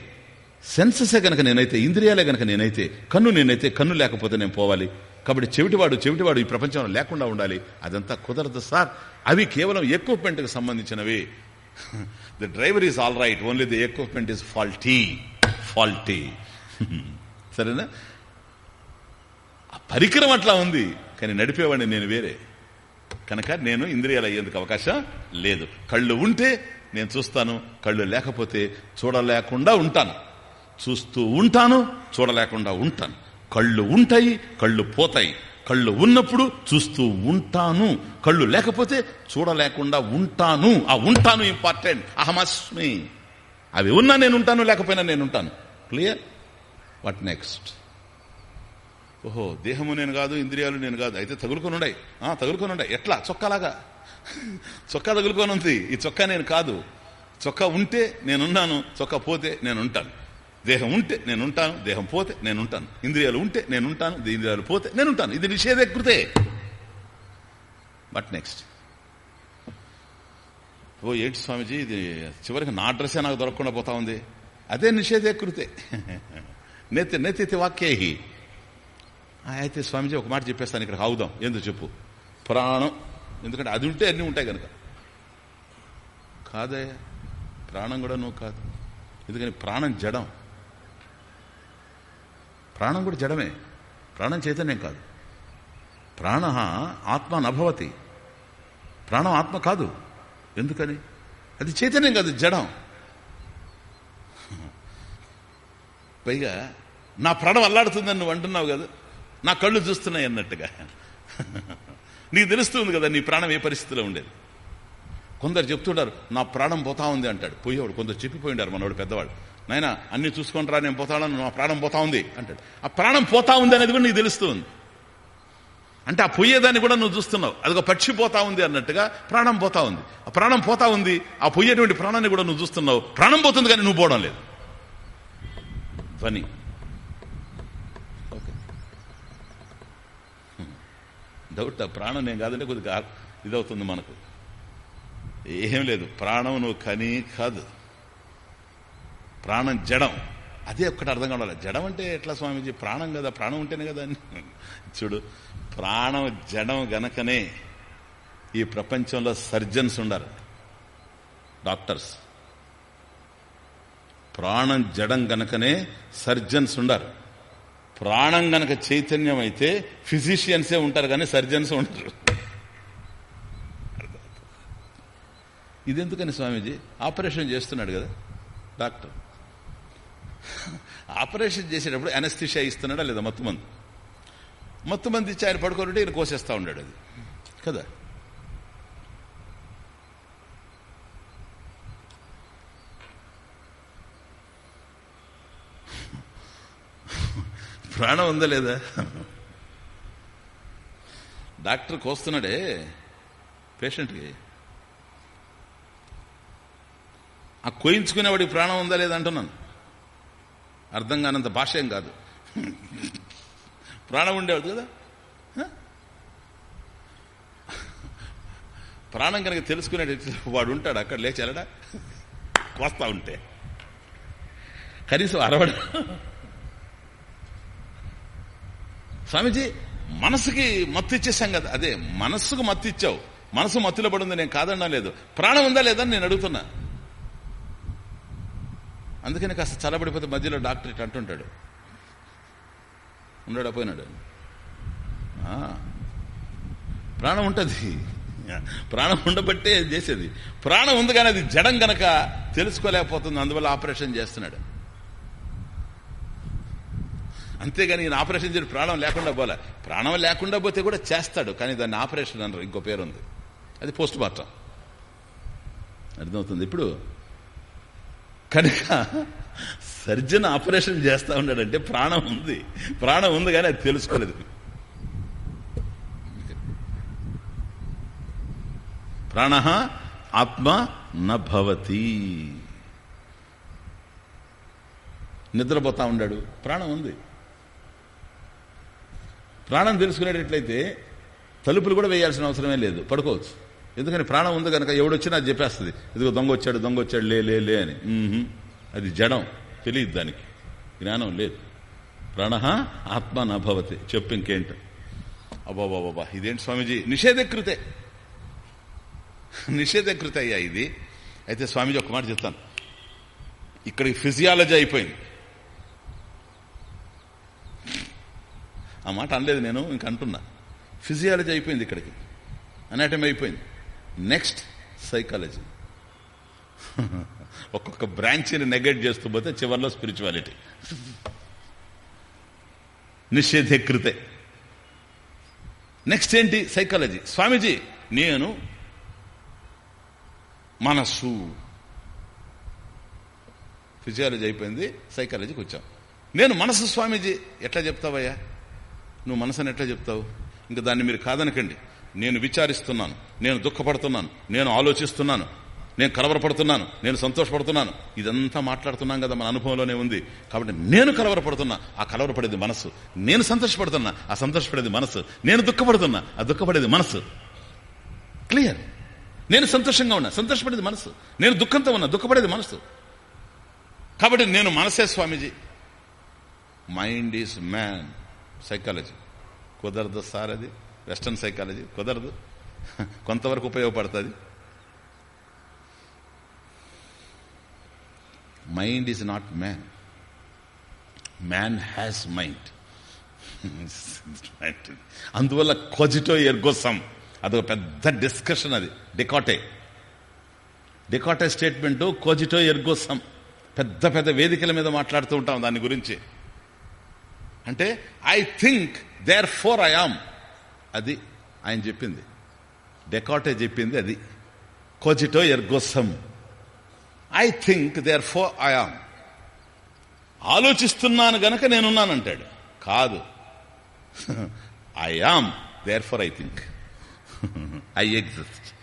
సెన్సెసే గనక నేనైతే ఇంద్రియాలే గనక నేనైతే కన్ను నేనైతే కన్ను లేకపోతే నేను పోవాలి. కాబట్టి చెవిటివాడు చెవిటివాడు ఈ ప్రపంచంలో లేకుండా ఉండాలి. అదంతా కుదరదు సార్. అవి కేవలం ఎక్విప్మెంట్కి సంబంధించినవి. The driver is all right only the equipment is faulty faulty సరేనా? ఆ పరికరం అట్లా ఉంది. కానీ నడిపేవాడిని నేను వేరే. కనుక నేను ఇంద్రియాలు అయ్యేందుకు అవకాశం లేదు. కళ్ళు ఉంటే నేను చూస్తాను కళ్ళు లేకపోతే చూడలేకుండా ఉంటాను. చూస్తూ ఉంటాను చూడలేకుండా ఉంటాను. కళ్ళు ఉంటాయి కళ్ళు పోతాయి. కళ్ళు ఉన్నప్పుడు చూస్తూ ఉంటాను కళ్ళు లేకపోతే చూడలేకుండా ఉంటాను. ఆ ఉంటాను ఇంపార్టెంట్. అహమస్మి. అవి ఉన్నా నేను ఉంటాను లేకపోయినా నేను ఉంటాను. క్లియర్? వాట్ నెక్స్ట్ ఓహో దేహము నేను కాదు ఇంద్రియాలు నేను కాదు అయితే తగులుకొని ఉన్నాయి ఆ, తగులుకొని ఉన్నాయి ఎట్లా? చొక్కాలాగా. చొక్కా తగులుకొని ఉంది ఈ చొక్కా నేను కాదు. చొక్కా ఉంటే నేనున్నాను చొక్కా పోతే నేను ఉంటాను దేహం ఉంటే నేను ఉంటాను దేహం పోతే నేను ఉంటాను ఇంద్రియాలు ఉంటే నేను ఉంటాను ఇంద్రియాలు పోతే నేను ఉంటాను ఇది నిషేధకృతే బట్ నెక్స్ట్ ఓ ఏంటి స్వామిజీ ఇది చివరికి నా అడ్రస్సే నాకు దొరకకుండా పోతా ఉంది. అదే నిషేధకృతే నేతి నేతి వాక్యేహి. అయితే స్వామిజీ ఒక మాట చెప్పేస్తాను ఇక్కడ ఆగుదాం ఎందుకు చెప్పు. ప్రాణం. ఎందుకంటే అది ఉంటే అన్నీ ఉంటాయి కనుక కాదే ప్రాణం కూడా నువ్వు కాదు. ఎందుకని? ప్రాణం జడం. ప్రాణం కూడా జడమే. ప్రాణం చైతన్యం కాదు. ప్రాణ ఆత్మ నభవతి. ప్రాణం ఆత్మ కాదు. ఎందుకని? అది చైతన్యం కాదు జడం. పైగా నా ప్రాణం అల్లాడుతుందని నువ్వు అంటున్నావు కదా. నా కళ్ళు చూస్తున్నాయి అన్నట్టుగా. నీకు తెలుస్తుంది కదా నీ ప్రాణం ఏ పరిస్థితిలో ఉండేది? కొందరు చెప్తుంటారు నా ప్రాణం పోతా ఉంది అంటాడు. పోయేవాడు కొందరు చెప్పిపోయిండారు మనవాడు పెద్దవాడు. నాయన అన్ని చూసుకుంటారా నేను పోతాడని నా ప్రాణం పోతా ఉంది అంటాడు. ఆ ప్రాణం పోతా ఉంది అనేది కూడా నీకు తెలుస్తుంది. అంటే ఆ పొయ్యేదాన్ని కూడా నువ్వు చూస్తున్నావు. అదొక పక్షి పోతా ఉంది అన్నట్టుగా ప్రాణం పోతా ఉంది. ఆ ప్రాణం పోతా ఉంది ఆ పొయ్యేటువంటి ప్రాణాన్ని కూడా నువ్వు చూస్తున్నావు. ప్రాణం పోతుంది కానీ నువ్వు పోవడం లేదు. ధ్వని. డౌట్ ప్రాణం నేను కాదంటే కొద్దిగా ఇదవుతుంది మనకు. ఏం లేదు ప్రాణం నువ్వు కని కాదు. ప్రాణం జడం. అదే ఒక్కటి అర్థం కావాలి. జడం అంటే ఎట్లా స్వామీజీ? ప్రాణం కదా ప్రాణం ఉంటేనే కదా అని. చూడు ప్రాణం జడం గనకనే ఈ ప్రపంచంలో సర్జన్స్ ఉండరు డాక్టర్స్. ప్రాణం జడం గనకనే సర్జన్స్ ఉండరు ప్రాణం గనక చైతన్యం అయితే ఫిజిషియన్సే ఉంటారు కానీ సర్జన్స్ ఉండరు. ఇదెందుకని స్వామీజీ? ఆపరేషన్ చేస్తున్నాడు కదా డాక్టర్. ఆపరేషన్ చేసేటప్పుడు అనస్థిషియా ఇస్తున్నాడా లేదా మత్తు మంది? మత్తు మంది ఇచ్చి ఆయన పడుకోనుంటే ఈయన కోసేస్తా ఉన్నాడు అది. కదా? ప్రాణం ఉందా లేదా? డాక్టర్ కోస్తున్నాడే పేషెంట్కి. ఆ కోయించుకునేవాడికి ప్రాణం ఉందా లేదా అంటున్నాను. అర్థం కానంత భాష ఏం కాదు. ప్రాణం ఉండేవాడు కదా? ప్రాణం కనుక తెలుసుకునే వాడు ఉంటాడు? అక్కడ లేచాలడా వస్తా ఉంటే. కనీసం అరవడ? స్వామీజీ మనసుకి మత్తు ఇచ్చేసాం కదా. అదే మనస్సుకు మత్తు ఇచ్చావు మనసు మత్తులో పడింది నేను కాదన్నా లేదు. ప్రాణం ఉందా లేదా నేను అడుగుతున్నా. అందుకని కాస్త చల్లబడిపోతే మధ్యలో డాక్టర్ ఇట్లా అంటుంటాడు. ఉన్నాడా? పోయినాడు? ప్రాణం ఉంటుంది. ప్రాణం ఉండబట్టే చేసేది. ప్రాణం ఉంది కానీ అది జడం గనక తెలుసుకోలేకపోతుంది అందువల్ల ఆపరేషన్ చేస్తున్నాడు. అంతేగాని ఈయన ఆపరేషన్ చేసి ప్రాణం లేకుండా పోలే. ప్రాణం లేకుండా పోతే కూడా చేస్తాడు కానీ దాన్ని ఆపరేషన్ అన్నారు ఇంకో పేరు ఉంది అది పోస్ట్ మార్టం అర్థమవుతుంది? ఇప్పుడు కనుక సర్జన్ ఆపరేషన్ చేస్తా ఉన్నాడంటే ప్రాణం ఉంది. ప్రాణం ఉంది కానీ అది తెలుసుకోలేదు. ప్రాణ ఆత్మ నభవతి. నిద్రపోతా ఉన్నాడు. ప్రాణం ఉంది. ప్రాణం తెలుసుకునేటట్లయితే తలుపులు కూడా వేయాల్సిన అవసరమే లేదు. పడుకోవచ్చు. ఎందుకని ప్రాణం ఉంది కనుక ఎవడొచ్చినా అది చెప్పేస్తుంది. ఇదిగో దొంగ వచ్చాడు దొంగ వచ్చాడు లే లే లే అని. అది జడం. తెలియదు దానికి. జ్ఞానం లేదు. ప్రాణ ఆత్మ నభవతి చెప్పు ఇంకేంట? అబ్బాబాబా ఇదేంటి స్వామీజీ? నిషేధకృతే. నిషేధకృత అయ్యా ఇది. అయితే స్వామీజీ ఒక మాట చెప్తాను. ఇక్కడికి ఫిజియాలజీ అయిపోయింది. ఆ మాట అనలేదు నేను ఇంక అంటున్నా. ఫిజియాలజీ అయిపోయింది ఇక్కడికి. అనాటమీ అయిపోయింది. నెక్స్ట్ సైకాలజీ ఒక్కొక్క బ్రాంచ్ని నెగెక్ట్ చేస్తూ పోతే చివరిలో స్పిరిచువాలిటీ నిషేధీకృతే నెక్స్ట్ ఏంటి? సైకాలజీ స్వామీజీ నేను మనస్సు. ఫిజియాలజీ అయిపోయింది సైకాలజీకి వచ్చాం. నేను మనసు స్వామీజీ ఎట్లా చెప్తావయ్యా? నువ్వు మనసుని ఎట్లా చెప్తావు? ఇంకా దాన్ని మీరు కాదనకండి. నేను విచారిస్తున్నాను. నేను దుఃఖపడుతున్నాను. నేను ఆలోచిస్తున్నాను. నేను కలవరపడుతున్నాను. నేను సంతోషపడుతున్నాను. ఇదంతా మాట్లాడుతున్నాం కదా మన అనుభవంలోనే ఉంది. కాబట్టి నేను కలవరపడుతున్నా. ఆ కలవరపడేది మనసు. నేను సంతోషపడుతున్నా. ఆ సంతోషపడేది మనసు. నేను దుఃఖపడుతున్నా. ఆ దుఃఖపడేది మనసు. క్లియర్? నేను సంతోషంగా ఉన్నా. సంతోషపడేది మనసు. నేను దుఃఖంతో ఉన్నా. దుఃఖపడేది మనసు. కాబట్టి నేను మనసే Swamiji. Mind is man psychology కుదరదు సార్ అది. వెస్టర్న్ సైకాలజీ కుదరదు. కొంతవరకు ఉపయోగపడుతుంది. Mind is not man man has mind అందువల్ల కొజిటో ఎర్గోసం అదొక పెద్ద డిస్కషన్ అది. డికాటే డికాటే స్టేట్మెంట్ కోజిటో ఎర్గోసం పెద్ద పెద్ద వేదికల మీద మాట్లాడుతూ ఉంటాం దాని గురించి. అంటే I think therefore I am అది ఆయన చెప్పింది. డెకాటే చెప్పింది అది. కోజిటో ఎర్గోసం I think therefore I am ఆలోచిస్తున్నాను గనక నేనున్నానంటాడు. కాదు. I am therefore I think I exist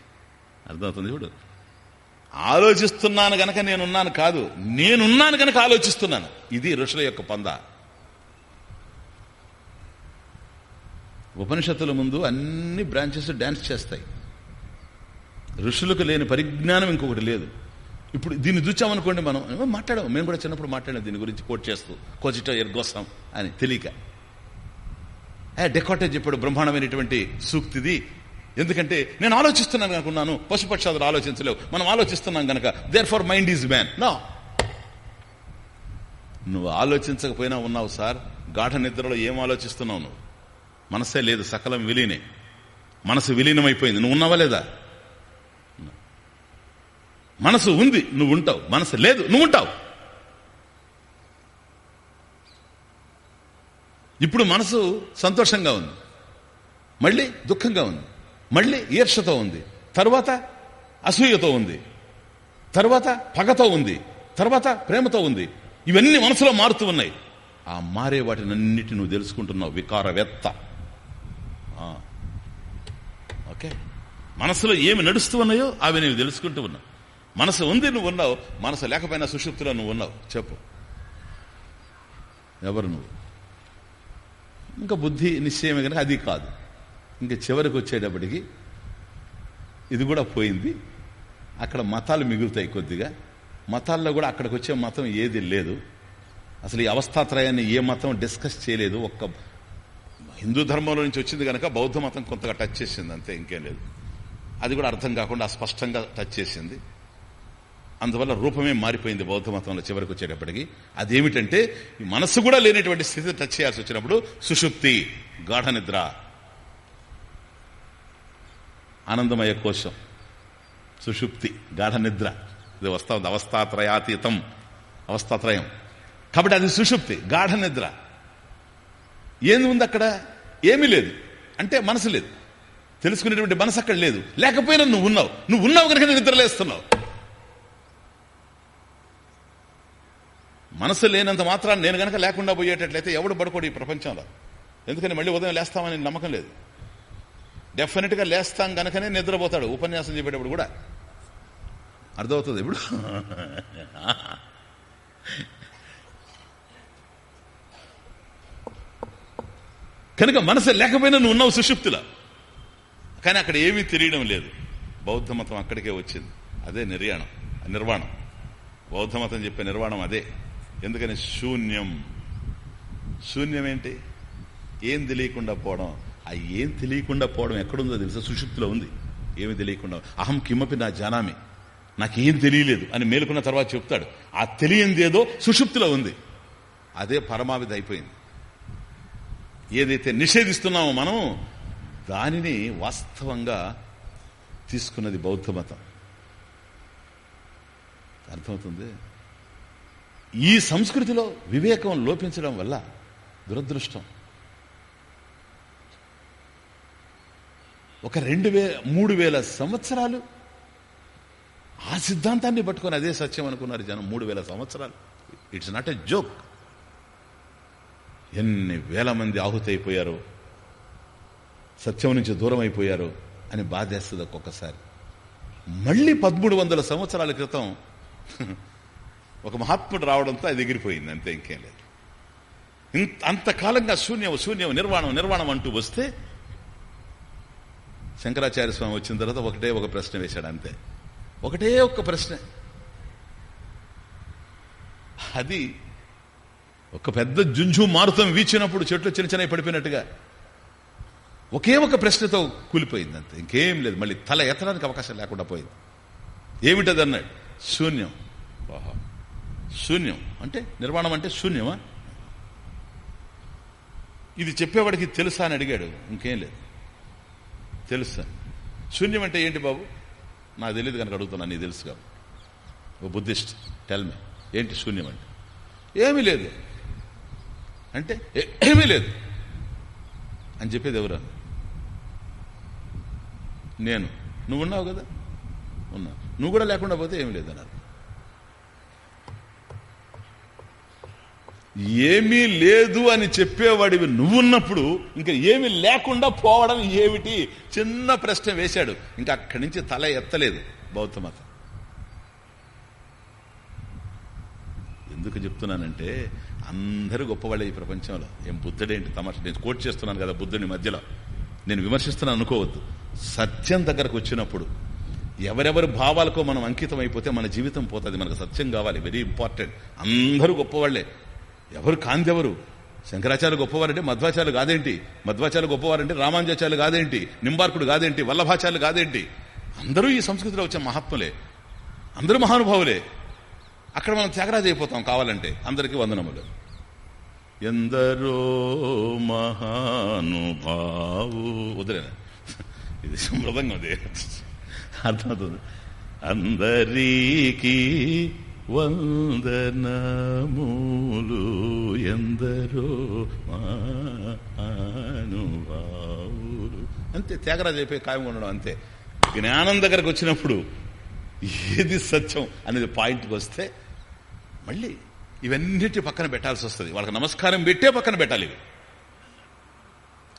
అర్థమవుతుంది ఇప్పుడు ఆలోచిస్తున్నాను గనక నేనున్నాను కాదు. నేనున్నాను గనక ఆలోచిస్తున్నాను. ఇది ఋషుల యొక్క పంద. ఉపనిషత్తుల ముందు అన్ని బ్రాంచెస్ డాన్స్ చేస్తాయి. ఋషులకు లేని పరిజ్ఞానం ఇంకొకటి లేదు. ఇప్పుడు దీన్ని చూచామనుకోండి మనం ఏమో మాట్లాడాం మేము కూడా చిన్నప్పుడు మాట్లాడాం దీని గురించి కోట్ చేస్తూ కోచిట ఎర్గోస్తాం అని తెలియక. డెకాటేజ్ డెకాటే చెప్పాడు బ్రహ్మాండమైనటువంటి సూక్తిది. ఎందుకంటే నేను ఆలోచిస్తున్నాను అనుకున్నాను పశుపక్షాదులు ఆలోచించలేవు. మనం ఆలోచిస్తున్నాం గనక therefore mind is man నా నువ్వు ఆలోచించకపోయినా ఉన్నావు సార్ గాఢ నిద్రలో ఏం ఆలోచిస్తున్నావు నువ్వు? మనసే లేదు సకలం విలీనే. మనసు విలీనమైపోయింది. నువ్వు ఉన్నావా లేదా? మనసు ఉంది నువ్వు ఉంటావు. మనసు లేదు నువ్వు ఉంటావు. ఇప్పుడు మనసు సంతోషంగా ఉంది. మళ్ళీ దుఃఖంగా ఉంది. మళ్ళీ ఈర్షతో ఉంది. తర్వాత అసూయతో ఉంది. తర్వాత పగతో ఉంది. తర్వాత ప్రేమతో ఉంది. ఇవన్నీ మనసులో మారుతూ ఉన్నాయి. ఆ మారే వాటినన్నిటి నువ్వు తెలుసుకుంటున్నావు వికారవేత్త ఆ. ఓకే మనసులో ఏమి నడుస్తూ ఉన్నాయో అవి నేను తెలుసుకుంటూ ఉన్నావు. మనసు ఉంది నువ్వు ఉన్నావు. మనసు లేకపోయినా సుషుప్తిలో నువ్వు ఉన్నావు. చెప్పు. ఎవరు నువ్వు? ఇంకా బుద్ధి నిశ్చయమే కనుక అది కాదు. ఇంకా చివరికి వచ్చేటప్పటికి ఇది కూడా పోయింది. అక్కడ మతాలు మిగులుతాయి కొద్దిగా. మతాల్లో కూడా అక్కడికి వచ్చే మతం ఏది లేదు. అసలు ఈ అవస్థాత్రయాన్ని ఏ మతం డిస్కస్ చేయలేదు. ఒక్క హిందూ ధర్మంలో నుంచి వచ్చింది కనుక బౌద్ధ మతం కొంతగా టచ్ చేసింది అంతే ఇంకేం లేదు. అది కూడా అర్థం కాకుండా స్పష్టంగా టచ్ చేసింది. అందువల్ల రూపమే మారిపోయింది బౌద్ధ మతంలో చివరికి వచ్చేటప్పటికి. అదేమిటంటే ఈ మనస్సు కూడా లేనటువంటి స్థితి టచ్ చేయాల్సి వచ్చినప్పుడు సుషుప్తి గాఢ నిద్ర. ఆనందమయ కోశం. సుషుప్తి గాఢ నిద్ర. ఇది వస్తా ఉంది అవస్థాత్రయాతీతం. అవస్థాత్రయం. కాబట్టి అది సుషుప్తి గాఢ నిద్ర. ఏంది ఉంది అక్కడ? ఏమీ లేదు. అంటే మనసు లేదు. తెలుసుకునేటువంటి మనసు అక్కడ లేదు. లేకపోయినా నువ్వు ఉన్నావు. నువ్వు ఉన్నావు కనుక నిద్రలేస్తున్నావు. మనసు లేనంత మాత్రాన్ని నేను గనక లేకుండా పోయేటట్లయితే ఎవడు పడుకోడు ఈ ప్రపంచంలో. ఎందుకని మళ్ళీ ఉదయం లేస్తామని నమ్మకం లేదు. డెఫినెట్గా లేస్తాం గనకనే నిద్రపోతాడు. ఉపన్యాసం చెప్పేటప్పుడు కూడా. అర్థమవుతుంది ఇప్పుడు? కనుక మనసు లేకపోయినా నువ్వు ఉన్నావు సుషుప్తిలో. కానీ అక్కడ ఏమీ తెలియడం లేదు. బౌద్ధ మతం అక్కడికే వచ్చింది. అదే నిర్యాణం నిర్వాణం. బౌద్ధ మతం చెప్పే నిర్వాణం అదే. ఎందుకని? శూన్యం. శూన్యం ఏంటి? ఏం తెలియకుండా పోవడం. ఆ ఏం తెలియకుండా పోవడం ఎక్కడుందో తెలుసా? సుషుప్తిలో ఉంది. ఏమి తెలియకుండా. అహం కిమ్మపి నా జానామి. నాకేం తెలియలేదు అని మేలుకున్న తర్వాత చెప్తాడు. ఆ తెలియందేదో సుషుప్తిలో ఉంది. అదే పరమావిధి అయిపోయింది. ఏదైతే నిషేధిస్తున్నామో మనం దానిని వాస్తవంగా తీసుకున్నది బౌద్ధ మతం. అర్థమవుతుంది? ఈ సంస్కృతిలో వివేకం లోపించడం వల్ల దురదృష్టం. ఒక రెండు వే మూడు వేల సంవత్సరాలు ఆ సిద్ధాంతాన్ని పట్టుకొని అదే సత్యం అనుకున్నారు జనం. మూడు వేల సంవత్సరాలు. It's not a joke. ఎన్ని వేల మంది ఆహుతైపోయారో. సత్యం నుంచి దూరం అయిపోయారు అని బాధేస్తుంది ఒక్కొక్కసారి. మళ్ళీ పదమూడు వందల సంవత్సరాల క్రితం ఒక మహాత్ముడు రావడంతో అది ఎగిరిపోయింది అంతే ఇంకేం లేదు. ఇంత అంతకాలంగా శూన్యం శూన్యం నిర్వాణం నిర్వాణం అంటూ వస్తే శంకరాచార్య స్వామి వచ్చిన తర్వాత ఒకటే ఒక ప్రశ్న వేశాడు అంతే. ఒకటే ఒక్క ప్రశ్న. అది ఒక పెద్ద జుంజు మారుతం వీచినప్పుడు చెట్లు చిన్న చిన్న పడిపోయినట్టుగా ఒకే ఒక ప్రశ్నతో కూలిపోయింది అంతే ఇంకేం లేదు. మళ్ళీ తల ఎత్తడానికి అవకాశం లేకుండా పోయింది. ఏమిటది అన్నాడు శూన్యం. ఓహో శూన్యం. అంటే నిర్మాణం అంటే శూన్యమా? ఇది చెప్పేవాడికి తెలుసా అని అడిగాడు. ఇంకేం లేదు. తెలుసా. శూన్యం అంటే ఏంటి బాబు? నాకు తెలియదు కనుక అడుగుతున్నా నీకు తెలుసు కాబట్టి. ఓ బుద్ధిస్ట్. టెల్మే ఏంటి శూన్యం అంటే? ఏమీ లేదు. అంటే ఏమీ లేదు. అని చెప్పేది ఎవరన్నా నేను. నువ్వు ఉన్నావు కదా? ఉన్నా. నువ్వు కూడా లేకుండా పోతే ఏం లేదన్నారు. ఏమీ లేదు అని చెప్పేవాడివి నువ్వున్నప్పుడు ఇంకా ఏమి లేకుండా పోవడం ఏమిటి? చిన్న ప్రశ్న వేశాడు. ఇంకా అక్కడి నుంచి తల ఎత్తలేదు బౌద్ధమత. ఎందుకు చెప్తున్నానంటే అందరూ గొప్పవాళ్ళే ఈ ప్రపంచంలో. ఏం బుద్ధుడేంటి తమాష? నేను కోట్ చేస్తున్నాను కదా బుద్ధుని మధ్యలో. నేను విమర్శిస్తున్నాను అనుకోవద్దు. సత్యం దగ్గరకు వచ్చినప్పుడు ఎవరెవరి భావాలకో మనం అంకితం అయిపోతే మన జీవితం పోతుంది. మనకు సత్యం కావాలి వెరీ ఇంపార్టెంట్. అందరూ గొప్పవాళ్ళే. ఎవరు కాంతెవరు శంకరాచార్య గొప్పవారంటే మధ్వాచార్యులు కాదేంటి? మధ్వాచార్యులు గొప్పవారంటే రామాంజాచార్యులు కాదేంటి? నింబార్కుడు కాదేంటి? వల్లభాచార్యులు కాదేంటి? అందరూ ఈ సంస్కృతిలో వచ్చే మహాత్ములే. అందరూ మహానుభావులే. అక్కడ మనం త్యాగరాజు అయిపోతాం కావాలంటే. అందరికీ వందనములు. ఎందరో మహానుభావు. వదిలేనా ఇది సమృద్ధంగా ఉంది. అర్థమవుతుంది. అందరికీ వందనములు. ఎందరో మహానుభావులు. అంతే త్యాగరాజు అయిపోయి కాయం ఉండడం అంతే. జ్ఞానం దగ్గరకు వచ్చినప్పుడు ఏది సత్యం అనేది పాయింట్కి వస్తే మళ్ళీ ఇవన్నిటి పక్కన పెట్టాల్సి వస్తుంది. వాళ్ళకి నమస్కారం పెట్టే పక్కన పెట్టాలి ఇవి.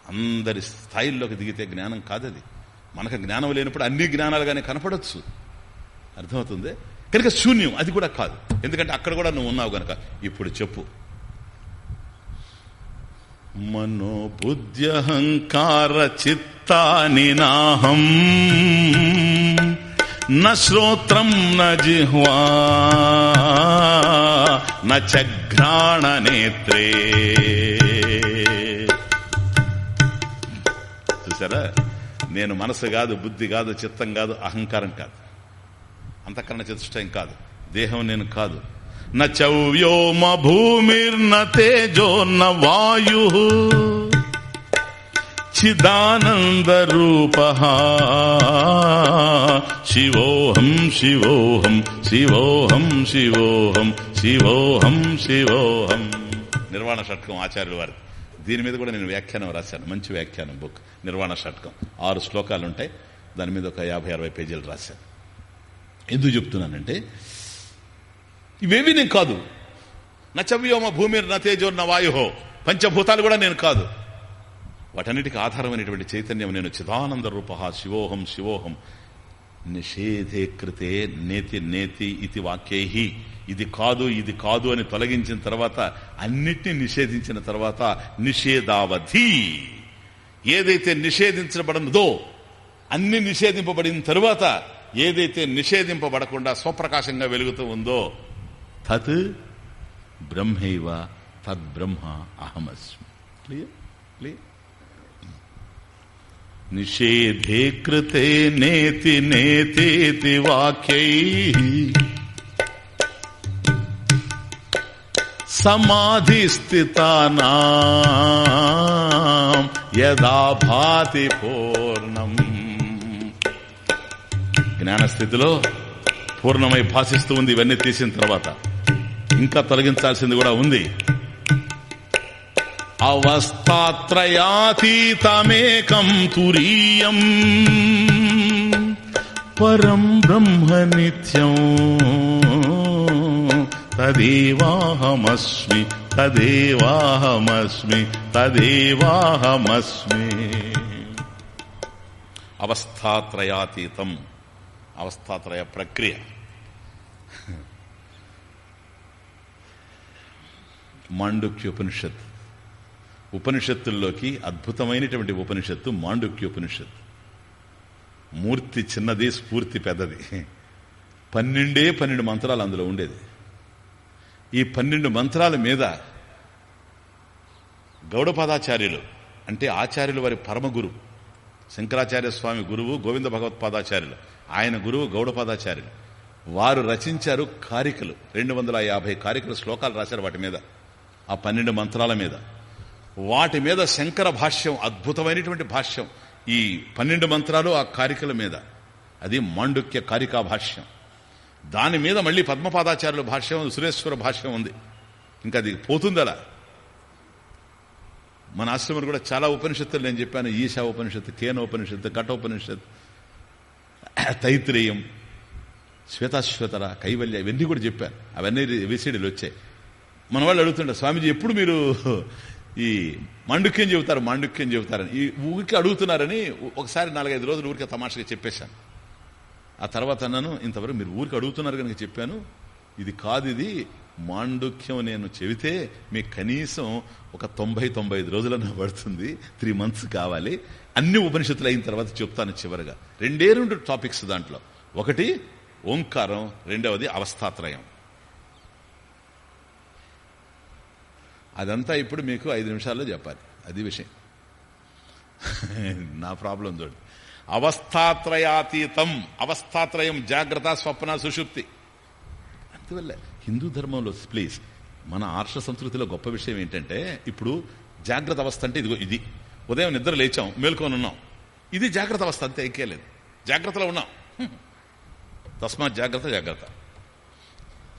అందరి స్థాయిల్లోకి దిగితే జ్ఞానం కాదది. మనకు జ్ఞానం లేనప్పుడు అన్ని జ్ఞానాలుగానే కనపడవచ్చు అర్థమవుతుంది? కనుక శూన్యం అది కూడా కాదు. ఎందుకంటే అక్కడ కూడా నువ్వు ఉన్నావు గనక. ఇప్పుడు చెప్పు. మనోబుద్ధ్యహంకార చిత్తాని నాహం శ్రోత్రం న జిహ్వా న నేత్రే. చూసారా నేను మనసు కాదు బుద్ధి కాదు చిత్తం కాదు అహంకారం కాదు. అంతఃకరణ చతుష్టయం కాదు. దేహం నేను కాదు. న చవ్యోమ భూమిర్న తేజో న వాయు. చిదానంద రూప శివోహం శివోహం శివోహం శివోహం శివోహం శివోహం నిర్వాణ షట్కం ఆచార్యుల వారి. దీని మీద కూడా నేను వ్యాఖ్యానం రాశాను. మంచి వ్యాఖ్యానం బుక్. నిర్వాణ షట్కం. ఆరు శ్లోకాలు ఉంటాయి. దాని మీద ఒక యాభై అరవై పేజీలు రాశాను. ఎందుకు చెప్తున్నానంటే ఇవేవి నేను కాదు. నచవ్యోమ భూమి నా తేజో నా వాయుహో పంచభూతాలు కూడా నేను కాదు. వాటన్నిటికీ ఆధారమైనటువంటి చైతన్యం నేను చిదానంద రూప శివోహం శివోహం. నిషేధే కృతే నేతి నేతి ఇది వాక్యై ఇది కాదు ఇది కాదు అని తొలగించిన తర్వాత అన్నిటినీ నిషేధించిన తర్వాత నిషేధావధి. ఏదైతే నిషేధించబడినదో అన్ని నిషేధింపబడిన తరువాత ఏదైతే నిషేధింపబడకుండా స్వప్రకాశంగా వెలుగుతూ ఉందో తత్ బ్రహ్మైవ తద్బ్రహ్మ అహమస్మి. క్లియర్ క్లియర్ నిషేధే కృతే నేతి నేతేతి వాక్యై. సమాధి స్థితానా యదా భాతి పూర్ణం. జ్ఞానస్థితిలో పూర్ణమై భాషిస్తూ ఉంది ఇవన్నీ తీసిన తర్వాత. ఇంకా తొలగించాల్సింది కూడా ఉంది. అవస్థాత్రయాతీతమేకం తురీయం పరం బ్రహ్మ నిత్యం తదేవాహమస్మి తదేవాహమస్మి తదేవాహమస్మి. అవస్థాత్రయాతీతం అవస్థాత్రయ ప్రక్రియ. మాండుక్యోపనిషత్ ఉపనిషత్తుల్లోకి అద్భుతమైనటువంటి ఉపనిషత్తు మాండుక్య ఉపనిషత్తు మూర్తి చిన్నది స్ఫూర్తి పెద్దది. పన్నెండే పన్నెండు మంత్రాలు అందులో ఉండేది. ఈ పన్నెండు మంత్రాల మీద గౌడపాదాచార్యులు అంటే ఆచార్యులు వారి పరమ గురువు శంకరాచార్య స్వామి గురువు గోవింద భగవత్పాదాచార్యులు ఆయన గురువు గౌడపాదాచార్యులు. వారు రచించారు కారికలు. రెండు వందల యాభై కారికలు శ్లోకాలు రాశారు వాటి మీద. ఆ పన్నెండు మంత్రాల మీద. వాటి మీద శంకర భాష్యం అద్భుతమైనటువంటి భాష్యం ఈ పన్నెండు మంత్రాలు ఆ కారికల మీద. అది మాండుక్య కారికా భాష్యం. దాని మీద మళ్ళీ పద్మపాదాచార్యుల భాష్యం సురేశ్వర భాష్యం ఉంది. ఇంకా అది పోతుంది అలా మన ఆశ్రమంలో కూడా చాలా ఉపనిషత్తులు నేను చెప్పాను. ఈశా ఉపనిషత్తు కేన ఉపనిషత్తు కఠోపనిషత్ తైత్రేయం శ్వేతాశ్వేతర కైవల్య ఇవన్నీ కూడా చెప్పాను. అవన్నీ విసిడీలు వచ్చాయి. మన వాళ్ళు అడుగుతుంటారు స్వామీజీ ఎప్పుడు మీరు ఈ మాండుక్యం చెబుతారు మాండుక్యం చెబుతారని. ఈ ఊరికి అడుగుతున్నారని ఒకసారి నాలుగైదు రోజులు ఊరికి తమాషగా చెప్పేశాను. ఆ తర్వాత అన్నాను ఇంతవరకు మీరు ఊరికి అడుగుతున్నారు కనుక చెప్పాను. ఇది కాదు ఇది. మాండుక్యం నేను చెబితే మీకు కనీసం ఒక తొంభై తొంభై ఐదు రోజులన్నా పడుతుంది. త్రీ మంత్స్ కావాలి. అన్ని ఉపనిషత్తులు అయిన తర్వాత చెప్తాను చివరిగా. రెండే రెండు టాపిక్స్ దాంట్లో. ఒకటి ఓంకారం. రెండవది అవస్థాత్రయం. అదంతా ఇప్పుడు మీకు ఐదు నిమిషాల్లో చెప్పాలి. అది విషయం. నా ప్రాబ్లం చూడండి అవస్థాత్రయాతీతం. అవస్థాత్రయం జాగ్రత్త స్వప్న సుషుప్తి. అందువల్ల హిందూ ధర్మంలో ప్లీజ్ మన ఆర్ష సంస్కృతిలో గొప్ప విషయం ఏంటంటే ఇప్పుడు జాగ్రత్త అవస్థ అంటే ఇదిగో ఇది. ఉదయం నిద్ర లేచాం మేల్కొని ఉన్నాం. ఇది జాగ్రత్త అవస్థ అంతే ఎక్కేలేదు జాగ్రత్తలో ఉన్నాం. తస్మాత్ జాగ్రత్త జాగ్రత్త.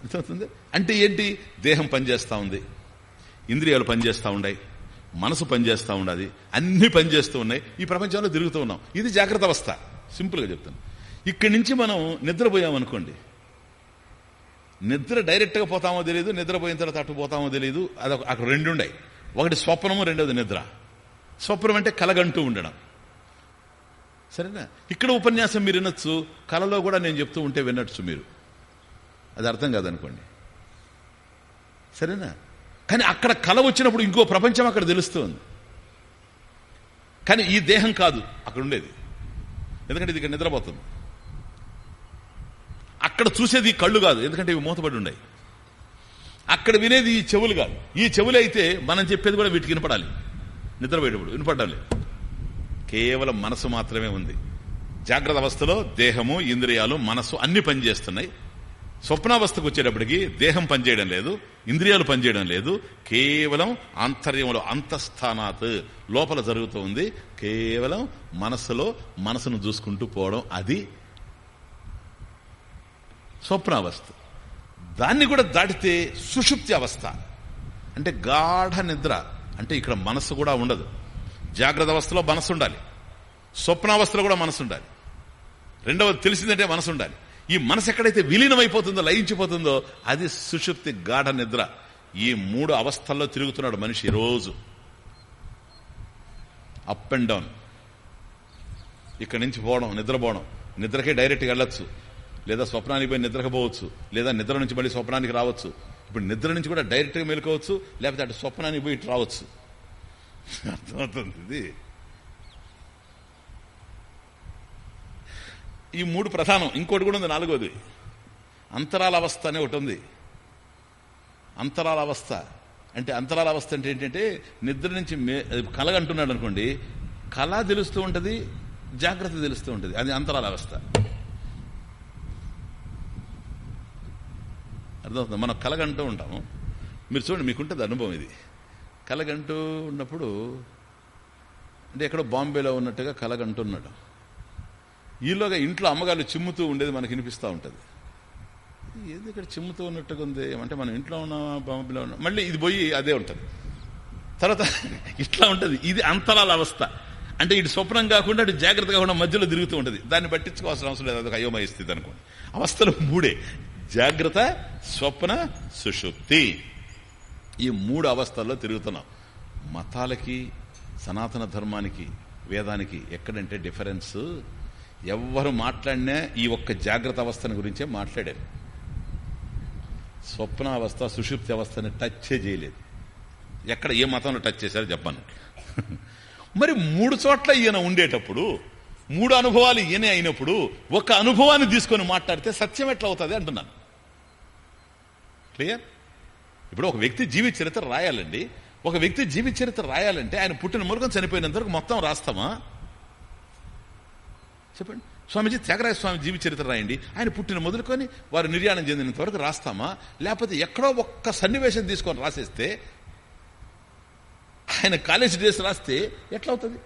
అర్థమవుతుంది? అంటే ఏంటి? దేహం పనిచేస్తూ ఉంది. ఇంద్రియాలు పనిచేస్తూ ఉన్నాయి మనసు పనిచేస్తూ ఉండాలి అన్ని పనిచేస్తూ ఉన్నాయి ఈ ప్రపంచంలో తిరుగుతూ ఉన్నాం. ఇది జాగ్రత్త అవస్థ. సింపుల్గా చెప్తాను ఇక్కడి నుంచి మనం నిద్రపోయామనుకోండి. నిద్ర డైరెక్ట్గా పోతామో తెలియదు నిద్రపోయిన తర్వాత అటు పోతామో తెలియదు అది అక్కడ రెండు ఉన్నాయి ఒకటి స్వప్నము రెండోది నిద్ర. స్వప్నం అంటే కలగంటూ ఉండడం. సరేనా? ఇక్కడ ఉపన్యాసం మీరు వినొచ్చు కలలో కూడా నేను చెప్తూ ఉంటే వినొచ్చు మీరు. అది అర్థం కాదనుకోండి. సరేనా? కానీ అక్కడ కళ వచ్చినప్పుడు ఇంకో ప్రపంచం అక్కడ తెలుస్తుంది. కానీ ఈ దేహం కాదు అక్కడ ఉండేది. ఎందుకంటే ఇది ఇక్కడ నిద్రపోతుంది. అక్కడ చూసేది కళ్ళు కాదు ఎందుకంటే ఇవి మూతపడి ఉన్నాయి. అక్కడ వినేది ఈ చెవులు కాదు. ఈ చెవులు అయితే మనం చెప్పేది కూడా వీటికి వినపడాలి. నిద్రపోయేటప్పుడు వినపడాలి కేవలం మనసు మాత్రమే ఉంది. జాగ్రత్త అవస్థలో దేహము ఇంద్రియాలు మనసు అన్ని పనిచేస్తున్నాయి. స్వప్నావస్థకు వచ్చేటప్పటికి దేహం పనిచేయడం లేదు ఇంద్రియాలు పనిచేయడం లేదు కేవలం ఆంతర్యంలో అంతఃస్థానాత్ లోపల జరుగుతూ ఉంది. కేవలం మనసులో మనసును చూసుకుంటూ పోవడం అది స్వప్నావస్థ. దాన్ని కూడా దాటితే సుషుప్తి అవస్థ. అంటే గాఢ నిద్ర. అంటే ఇక్కడ మనస్సు కూడా ఉండదు. జాగ్రత్త అవస్థలో మనసు ఉండాలి. స్వప్నావస్థలో కూడా మనసు ఉండాలి. రెండవది తెలిసిందంటే మనసు ఉండాలి. ఈ మనసు ఎక్కడైతే విలీనమైపోతుందో లయించిపోతుందో అది సుషుప్తి గాఢ నిద్ర. ఈ మూడు అవస్థల్లో తిరుగుతున్నాడు మనిషి రోజు. Up and down. ఇక్కడి నుంచి పోవడం నిద్రపోవడం. నిద్రకే డైరెక్ట్గా వెళ్ళొచ్చు. లేదా స్వప్నానికి పోయి నిద్రకు పోవచ్చు. లేదా నిద్ర నుంచి మళ్ళీ స్వప్నానికి రావచ్చు. ఇప్పుడు నిద్ర నుంచి కూడా డైరెక్ట్గా మేలుకోవచ్చు. లేకపోతే అటు స్వప్నానికి పోయి ఇటు రావచ్చు. అర్థమవుతుంది ఇది? ఈ మూడు ప్రధానం. ఇంకోటి కూడా ఉంది నాలుగోది. అంతరాల అవస్థ అనే ఒకటి ఉంది. అంతరాల అవస్థ. అంటే అంతరాల అవస్థ అంటే ఏంటంటే నిద్ర నుంచి కలగంటున్నాడు అనుకోండి కళ తెలుస్తూ ఉంటుంది జాగ్రత్త తెలుస్తూ ఉంటుంది. అది అంతరాల అవస్థ. అర్థమవుతుంది? మనం కలగంటూ ఉంటాము. మీరు చూడండి మీకుంటుంది అనుభవం ఇది. కలగంటూ ఉన్నప్పుడు అంటే ఎక్కడో బాంబేలో ఉన్నట్టుగా కలగంటున్నాడు. ఈలోగా ఇంట్లో అమ్మగారు చిమ్ముతూ ఉండేది మనకి వినిపిస్తూ ఉంటుంది. ఏది ఇక్కడ చిమ్ముతూ ఉన్నట్టుగా ఉంది? అంటే మనం ఇంట్లో ఉన్నామా? బాంబేలో ఉన్నాం మళ్ళీ ఇది పోయి అదే ఉంటుంది. తర్వాత ఇట్లా ఉంటుంది. ఇది అంతరాల అవస్థ. అంటే ఇటు స్వప్నం కాకుండా అటు జాగ్రత్త కాకుండా మధ్యలో తిరుగుతూ ఉంటుంది. దాన్ని పట్టించుకోవాల్సిన అవసరం లేదు. అదొక అయోమయ స్థితి అనుకోండి. అవస్థలు మూడే. జాగ్రత్త స్వప్న సుషుప్తి. ఈ మూడు అవస్థల్లో తిరుగుతున్నాం. మతాలకి సనాతన ధర్మానికి వేదానికి ఎక్కడంటే డిఫరెన్స్ ఎవ్వరు మాట్లాడినా ఈ ఒక్క జాగ్రత్త అవస్థను గురించే మాట్లాడారు. స్వప్న అవస్థ సుషుప్తి అవస్థని టచ్ చేయలేదు. ఎక్కడ ఏ మతంలో టచ్ చేశారో చెప్పాను. మరి మూడు చోట్ల ఈయన ఉండేటప్పుడు మూడు అనుభవాలు ఈయనే అయినప్పుడు ఒక అనుభవాన్ని తీసుకొని మాట్లాడితే సత్యం ఎట్లా అవుతుంది అంటున్నాను. క్లియర్ ఇప్పుడు ఒక వ్యక్తి జీవి చరిత్ర రాయాలండి. ఒక వ్యక్తి జీవిత చరిత్ర రాయాలంటే ఆయన పుట్టిన మూలకం చనిపోయినంత వరకు మొత్తం రాస్తామా? చెప్పండి. స్వామీజీ త్యాగరాజ స్వామి జీవి చరిత్ర రాయండి. ఆయన పుట్టిన మొదలుకొని వారు నిర్యాణం చెందినంత వరకు రాస్తామా? లేకపోతే ఎక్కడో ఒక్క సన్నివేశం తీసుకొని రాసేస్తే ఆయన కాలేజ్ డేస్ రాస్తే ఎట్లా అవుతుంది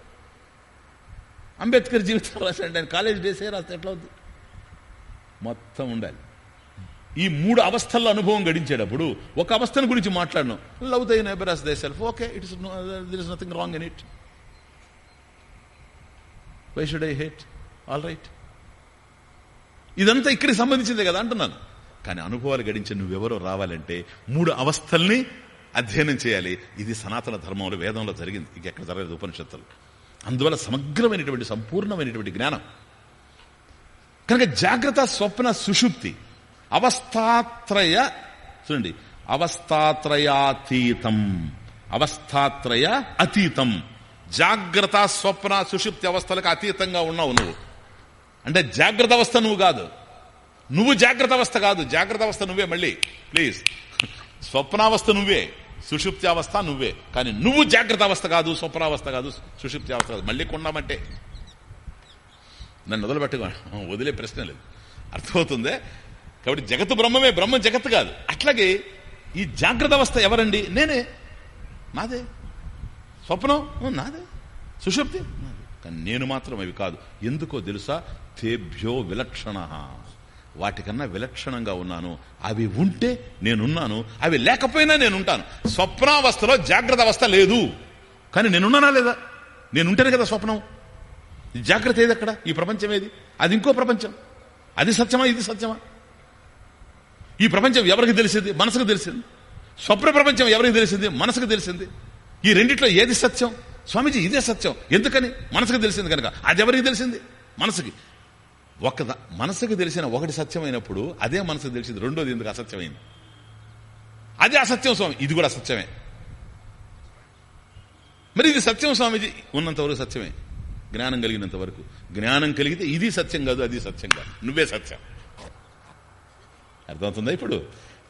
అంబేద్కర్ జీవితం రాశాడు ఆయన కాలేజ్ డేసే రాస్తే ఎట్లా అవుతుంది మొత్తం ఉండాలి. ఈ మూడు అవస్థల్లో అనుభవం గడించేటప్పుడు ఒక అవస్థను గురించి మాట్లాడను. Love the neighbour thyself. Okay it is there is nothing wrong in it. Why should I hate? All right ఇదంతా ఇక్కడికి సంబంధించిందే కదా అంటున్నాను. కానీ అనుభవాలు గడించి నువ్వెవరో రావాలంటే మూడు అవస్థల్ని అధ్యయనం చేయాలి. ఇది సనాతన ధర్మంలో వేదంలో జరిగింది. ఇక ఎక్కడ జరగలేదు ఉపనిషత్తులు. అందువల్ల సమగ్రమైనటువంటి సంపూర్ణమైనటువంటి జ్ఞానం. కనుక జాగ్రత్త స్వప్న సుషుప్తి. అవస్థాత్రయ చూడండి అవస్థాత్రయాతీతం. అవస్థాత్రయ అతీతం. జాగ్రత్త స్వప్న సుషుప్తి అవస్థలకు అతీతంగా ఉన్నావు నువ్వు. అంటే జాగ్రత్త అవస్థ నువ్వు కాదు. నువ్వు జాగ్రత్త అవస్థ కాదు. జాగ్రత్త అవస్థ నువ్వే మళ్ళీ. ప్లీజ్ స్వప్నావస్థ నువ్వే. సుషుప్తి అవస్థ నువ్వే. కానీ నువ్వు జాగ్రత్త అవస్థ కాదు స్వప్నావస్థ కాదు సుషుప్తి అవస్థ కాదు. మళ్ళీ కొన్నామంటే. నన్ను వదిలిపెట్టుకో. వదిలే ప్రశ్న లేదు. అర్థమవుతుందే? కాబట్టి జగత్తు బ్రహ్మమే. బ్రహ్మ జగత్తు కాదు. అట్లాగే ఈ జాగ్రత్త అవస్థ ఎవరండి? నేనే. నాదే. స్వప్నం? నాదే. సుషుప్తి? నాదే. కానీ నేను మాత్రం అవి కాదు. ఎందుకో తెలుసా? తేభ్యో విలక్షణ. వాటికన్నా విలక్షణంగా ఉన్నాను. అవి ఉంటే నేనున్నాను. అవి లేకపోయినా నేనుంటాను. స్వప్నావస్థలో జాగ్రత్త అవస్థ లేదు. కానీ నేనున్నానా లేదా? నేనుంటేనే కదా స్వప్నం. జాగ్రత్త ఏది అక్కడ? ఈ ప్రపంచం ఏది? అది ఇంకో ప్రపంచం. అది సత్యమా? ఇది సత్యమా? ఈ ప్రపంచం ఎవరికి తెలిసింది? మనసుకు తెలిసింది. స్వప్న ప్రపంచం ఎవరికి తెలిసింది? మనసుకు తెలిసింది. ఈ రెండిట్లో ఏది సత్యం? స్వామీజీ ఇదే సత్యం. ఎందుకని? మనసుకు తెలిసింది కనుక. అది ఎవరికి తెలిసింది? మనసుకి. ఒక మనసుకు తెలిసిన ఒకటి సత్యమైనప్పుడు అదే మనసుకు తెలిసింది రెండోది ఎందుకు అసత్యమైంది? అదే అసత్యం స్వామి ఇది కూడా అసత్యమే మరి ఇది సత్యం స్వామిజీ ఉన్నంతవరకు సత్యమే. జ్ఞానం కలిగినంత వరకు జ్ఞానం కలిగితే ఇది సత్యం కాదు అది సత్యం కాదు. నువ్వే సత్యం. అర్థమవుతుందా ఇప్పుడు?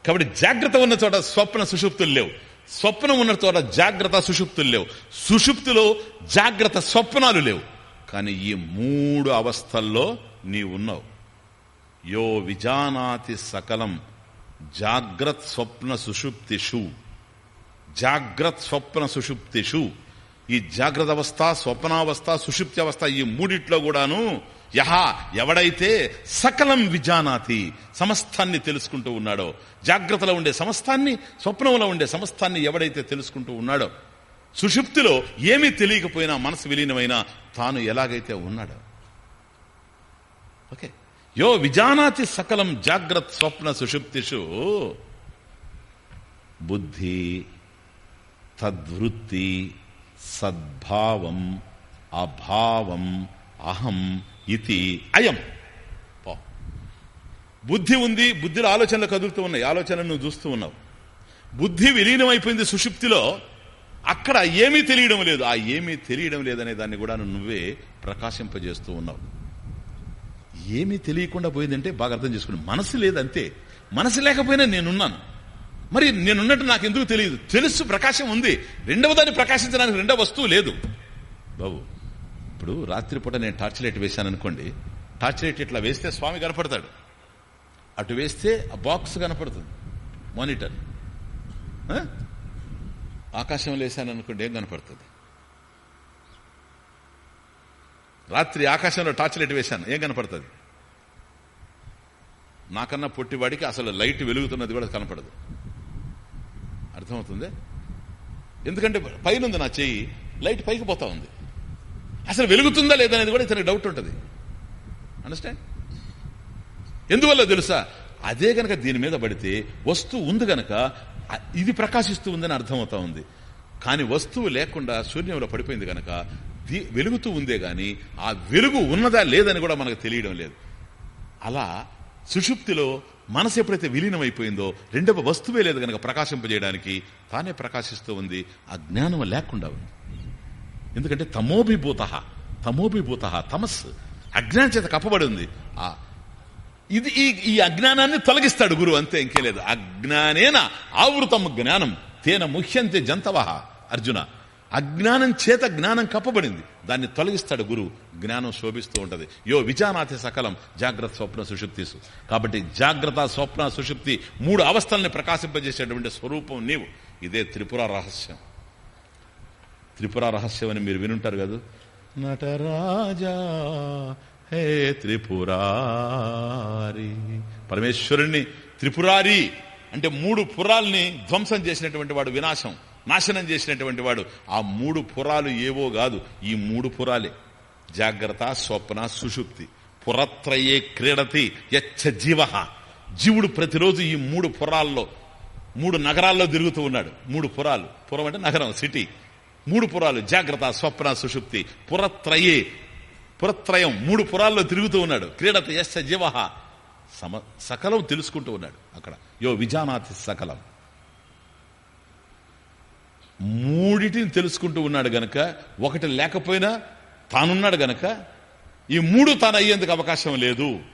కాబట్టి జాగ్రత్త ఉన్న చోట స్వప్న సుషుప్తులు లేవు. స్వప్నం ఉన్న చోట జాగ్రత్త సుషుప్తులు లేవు. సుషుప్తులో జాగ్రత్త స్వప్నాలు లేవు. కానీ ఈ మూడు అవస్థల్లో నీవున్నావు. యో విజానాతి సకలం జాగ్రత్ స్వప్న సుషుప్తిషు. జాగ్రత్ స్వప్న సుషుప్తిషు. ఈ జాగ్రత్త అవస్థ స్వప్నావస్థ సుషుప్తి అవస్థ ఈ మూడిట్లో కూడాను యహ ఎవడైతే సకలం విజానాతి సమస్తాన్ని తెలుసుకుంటూ ఉన్నాడో జాగ్రత్తలో ఉండే సమస్తాన్ని స్వప్నంలో ఉండే సమస్తాన్ని ఎవడైతే తెలుసుకుంటూ ఉన్నాడో సుషుప్తిలో ఏమీ తెలియకపోయినా మనసు విలీనమైనా తాను ఎలాగైతే ఉన్నాడో ఓకే. యో విజానాతి సకలం జాగ్రత్త స్వప్న సుషుప్తిషు. బుద్ధి తద్వృత్తి సద్భావం అభావం అహం ఇది అయం. బుద్ధి ఉంది బుద్ధిలో ఆలోచనలు కదులుతూ ఉన్నాయి ఆలోచనలు నువ్వు చూస్తూ ఉన్నావు. బుద్ధి విలీనమైపోయింది సుషుప్తిలో అక్కడ ఏమీ తెలియడం లేదు. ఆ ఏమీ తెలియడం లేదనే దాన్ని కూడా నువ్వే ప్రకాశింపజేస్తూ ఉన్నావు. ఏమీ తెలియకుండా పోయిందంటే బాగా అర్థం చేసుకుని మనసు లేదంతే మనసు లేకపోయినా నేనున్నాను. మరి నేనున్నట్టు నాకు ఎందుకు తెలియదు? తెలుసు ప్రకాశం ఉంది. రెండవ దాన్ని ప్రకాశించడానికి రెండవ వస్తువు లేదు. బాబు ఇప్పుడు రాత్రిపూట నేను టార్చ్ లైట్ వేశాను అనుకోండి టార్చ్ లైట్ ఇట్లా వేస్తే స్వామి కనపడతాడు. అటు వేస్తే ఆ బాక్స్ కనపడుతుంది మానిటర్. ఆకాశంలో లేశాననుకోండి అనుకోండి ఏం కనపడుతుంది? రాత్రి ఆకాశంలో టార్చ్ లైట్ వేశాను. ఏం కనపడుతుంది? నాకన్నా పొట్టివాడికి అసలు లైట్ వెలుగుతున్నది కూడా కనపడదు. అర్థమవుతుంది? ఎందుకంటే పైన ఉంది నా చెయ్యి లైట్ పైకి పోతా ఉంది. అసలు వెలుగుతుందా లేదనేది కూడా ఇతనికి డౌట్ ఉంటుంది. అండర్స్టాండ్ ఎందువల్ల తెలుసా? అదే గనక దీని మీద పడితే వస్తువు ఉంది గనక ఇది ప్రకాశిస్తూ ఉందని అర్థమవుతా ఉంది. కానీ వస్తువు లేకుండా శూన్యంలో పడిపోయింది గనక వెలుగుతూ ఉందే గాని ఆ వెలుగు ఉన్నదా లేదని కూడా మనకు తెలియడం లేదు. అలా సుషుప్తిలో మనసు ఎప్పుడైతే విలీనమైపోయిందో రెండవ వస్తువే లేదు కనుక ప్రకాశింపజేయడానికి తానే ప్రకాశిస్తూ ఉంది ఆ జ్ఞానం లేకుండా ఉంది. ఎందుకంటే తమోభిభూత తమోభిభూత తమస్ అజ్ఞానం చేత కప్పబడి ఉంది. ఆ ఇది ఈ ఈ అజ్ఞానాన్ని తొలగిస్తాడు గురువు అంతే ఇంకే లేదు. అజ్ఞానేన ఆవృతం జ్ఞానం తేన ముహ్యంతే జంతవ అర్జున. అజ్ఞానం చేత జ్ఞానం కప్పబడింది. దాన్ని తొలగిస్తాడు గురువు జ్ఞానం శోభిస్తూ ఉంటది. యో విజానాథి సకలం. జాగ్రత్త స్వప్న సుషుప్తిసు కాబట్టి జాగ్రత్త స్వప్న సుషుప్తి మూడు అవస్థల్ని ప్రకాశింపజేసేటువంటి స్వరూపం నీవు. ఇదే త్రిపుర రహస్యం. త్రిపుర రహస్యం అని మీరు వినుంటారు కదా. నటరాజా హే త్రిపురారి. పరమేశ్వరుణ్ణి త్రిపురారి అంటే మూడు పురాల్ని ధ్వంసం చేసినటువంటి వాడు వినాశం. నాశనం చేసినటువంటి వాడు. ఆ మూడు పురాలు ఏవో కాదు. ఈ మూడు పురాలే. జాగ్రత్త స్వప్న సుషుప్తి. పురత్రయే క్రీడతి యచ్చ జీవ. జీవుడు ప్రతిరోజు ఈ మూడు పురాల్లో మూడు నగరాల్లో తిరుగుతూ ఉన్నాడు. మూడు పురాలు. పురం అంటే నగరం సిటీ. మూడు పురాలు. జాగ్రత్త స్వప్న సుషుప్తి. పురత్రయే పురత్రయం. మూడు పురాల్లో తిరుగుతూ ఉన్నాడు. క్రీడత యశ జీవ. సమ సకలం తెలుసుకుంటూ ఉన్నాడు అక్కడ. యో విజానాతి సకలం. మూడిటిని తెలుసుకుంటూ ఉన్నాడు గనక ఒకటి లేకపోయినా తానున్నాడు గనక ఈ మూడు తాను అయ్యేందుకు అవకాశం లేదు.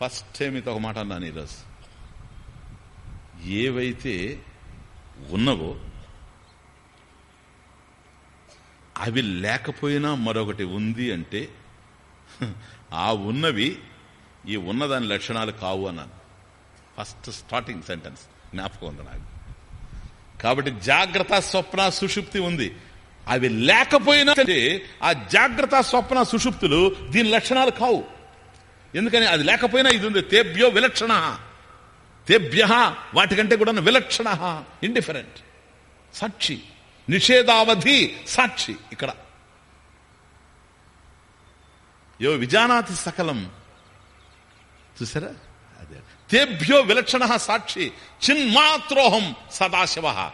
ఫస్ట్ టైం ఇది ఒక మాట అన్నాను ఈరోజు ఏవైతే ఉన్నవో అవి లేకపోయినా మరొకటి ఉంది అంటే ఆ ఉన్నవి ఈ ఉన్నదాని లక్షణాలు కావు అన్నాను. ఫస్ట్ స్టార్టింగ్ సెంటెన్స్ జ్ఞాపకం ఉంది నాకు. కాబట్టి జాగ్రత్త స్వప్న సుషుప్తి ఉంది. అవి లేకపోయినా ఆ జాగ్రత్త స్వప్న సుషుప్తులు దీని లక్షణాలు కావు. ఎందుకని? అది లేకపోయినా ఇది ఉంది. తేభ్యో విలక్షణ. తేభ్య వాటికంటే కూడా విలక్షణ. ఇండిఫరెంట్ సాక్షి. నిషేధావధి సాక్షి ఇక్కడ. యో విజానాతి సకలం. చూసారా? తేభ్యో విలక్షణ సాక్షి చిన్మాత్రోహం సదాశివ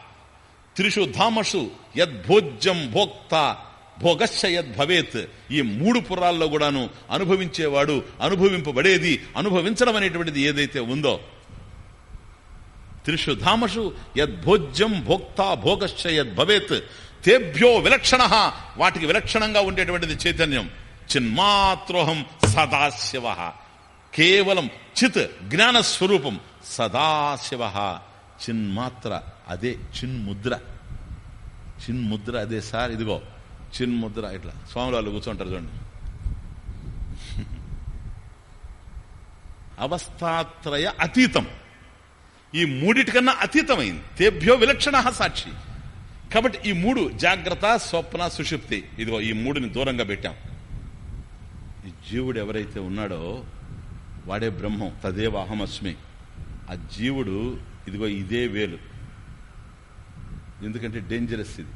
త్రిషు ధామషు యద్భోజ్యం భోక్త భోగశ్చ యద్భవేత్ ఈ మూడు పురాల్లో కూడాను అనుభవించేవాడు అనుభవింపబడేది అనుభవించడం అనేటువంటిది ఏదైతే ఉందో త్రిషు ధామషు యద్భోజ్యం భోక్త భోగశ్చ యద్భవేత్ తేభ్యో విలక్షణ వాటికి విలక్షణంగా ఉండేటువంటిది చైతన్యం. చిన్మాత్రోహం సదాశివ. కేవలం చిత్ జ్ఞాన స్వరూపం సదాశివ. చిన్మాత్ర అదే చిన్ముద్ర చిన్ముద్ర అదే సార్ ఇదిగో. చిన్ముద్ర ఇట్లా. స్వాములు వాళ్ళు కూర్చుంటారు చూడండి. అవస్థాత్రయ అతీతం. ఈ మూడిటికన్నా అతీతమైంది. తేభ్యో విలక్షణ సాక్షి. కాబట్టి ఈ మూడు జాగ్రత్త స్వప్న సుషుప్తి. ఇదిగో ఈ మూడుని దూరంగా పెట్టాం. ఈ జీవుడు ఎవరైతే ఉన్నాడో వాడే బ్రహ్మం తదేవ అహమస్మి. ఆ జీవుడు ఇదిగో ఇదే వేలు. ఎందుకంటే డేంజరస్ ఇది.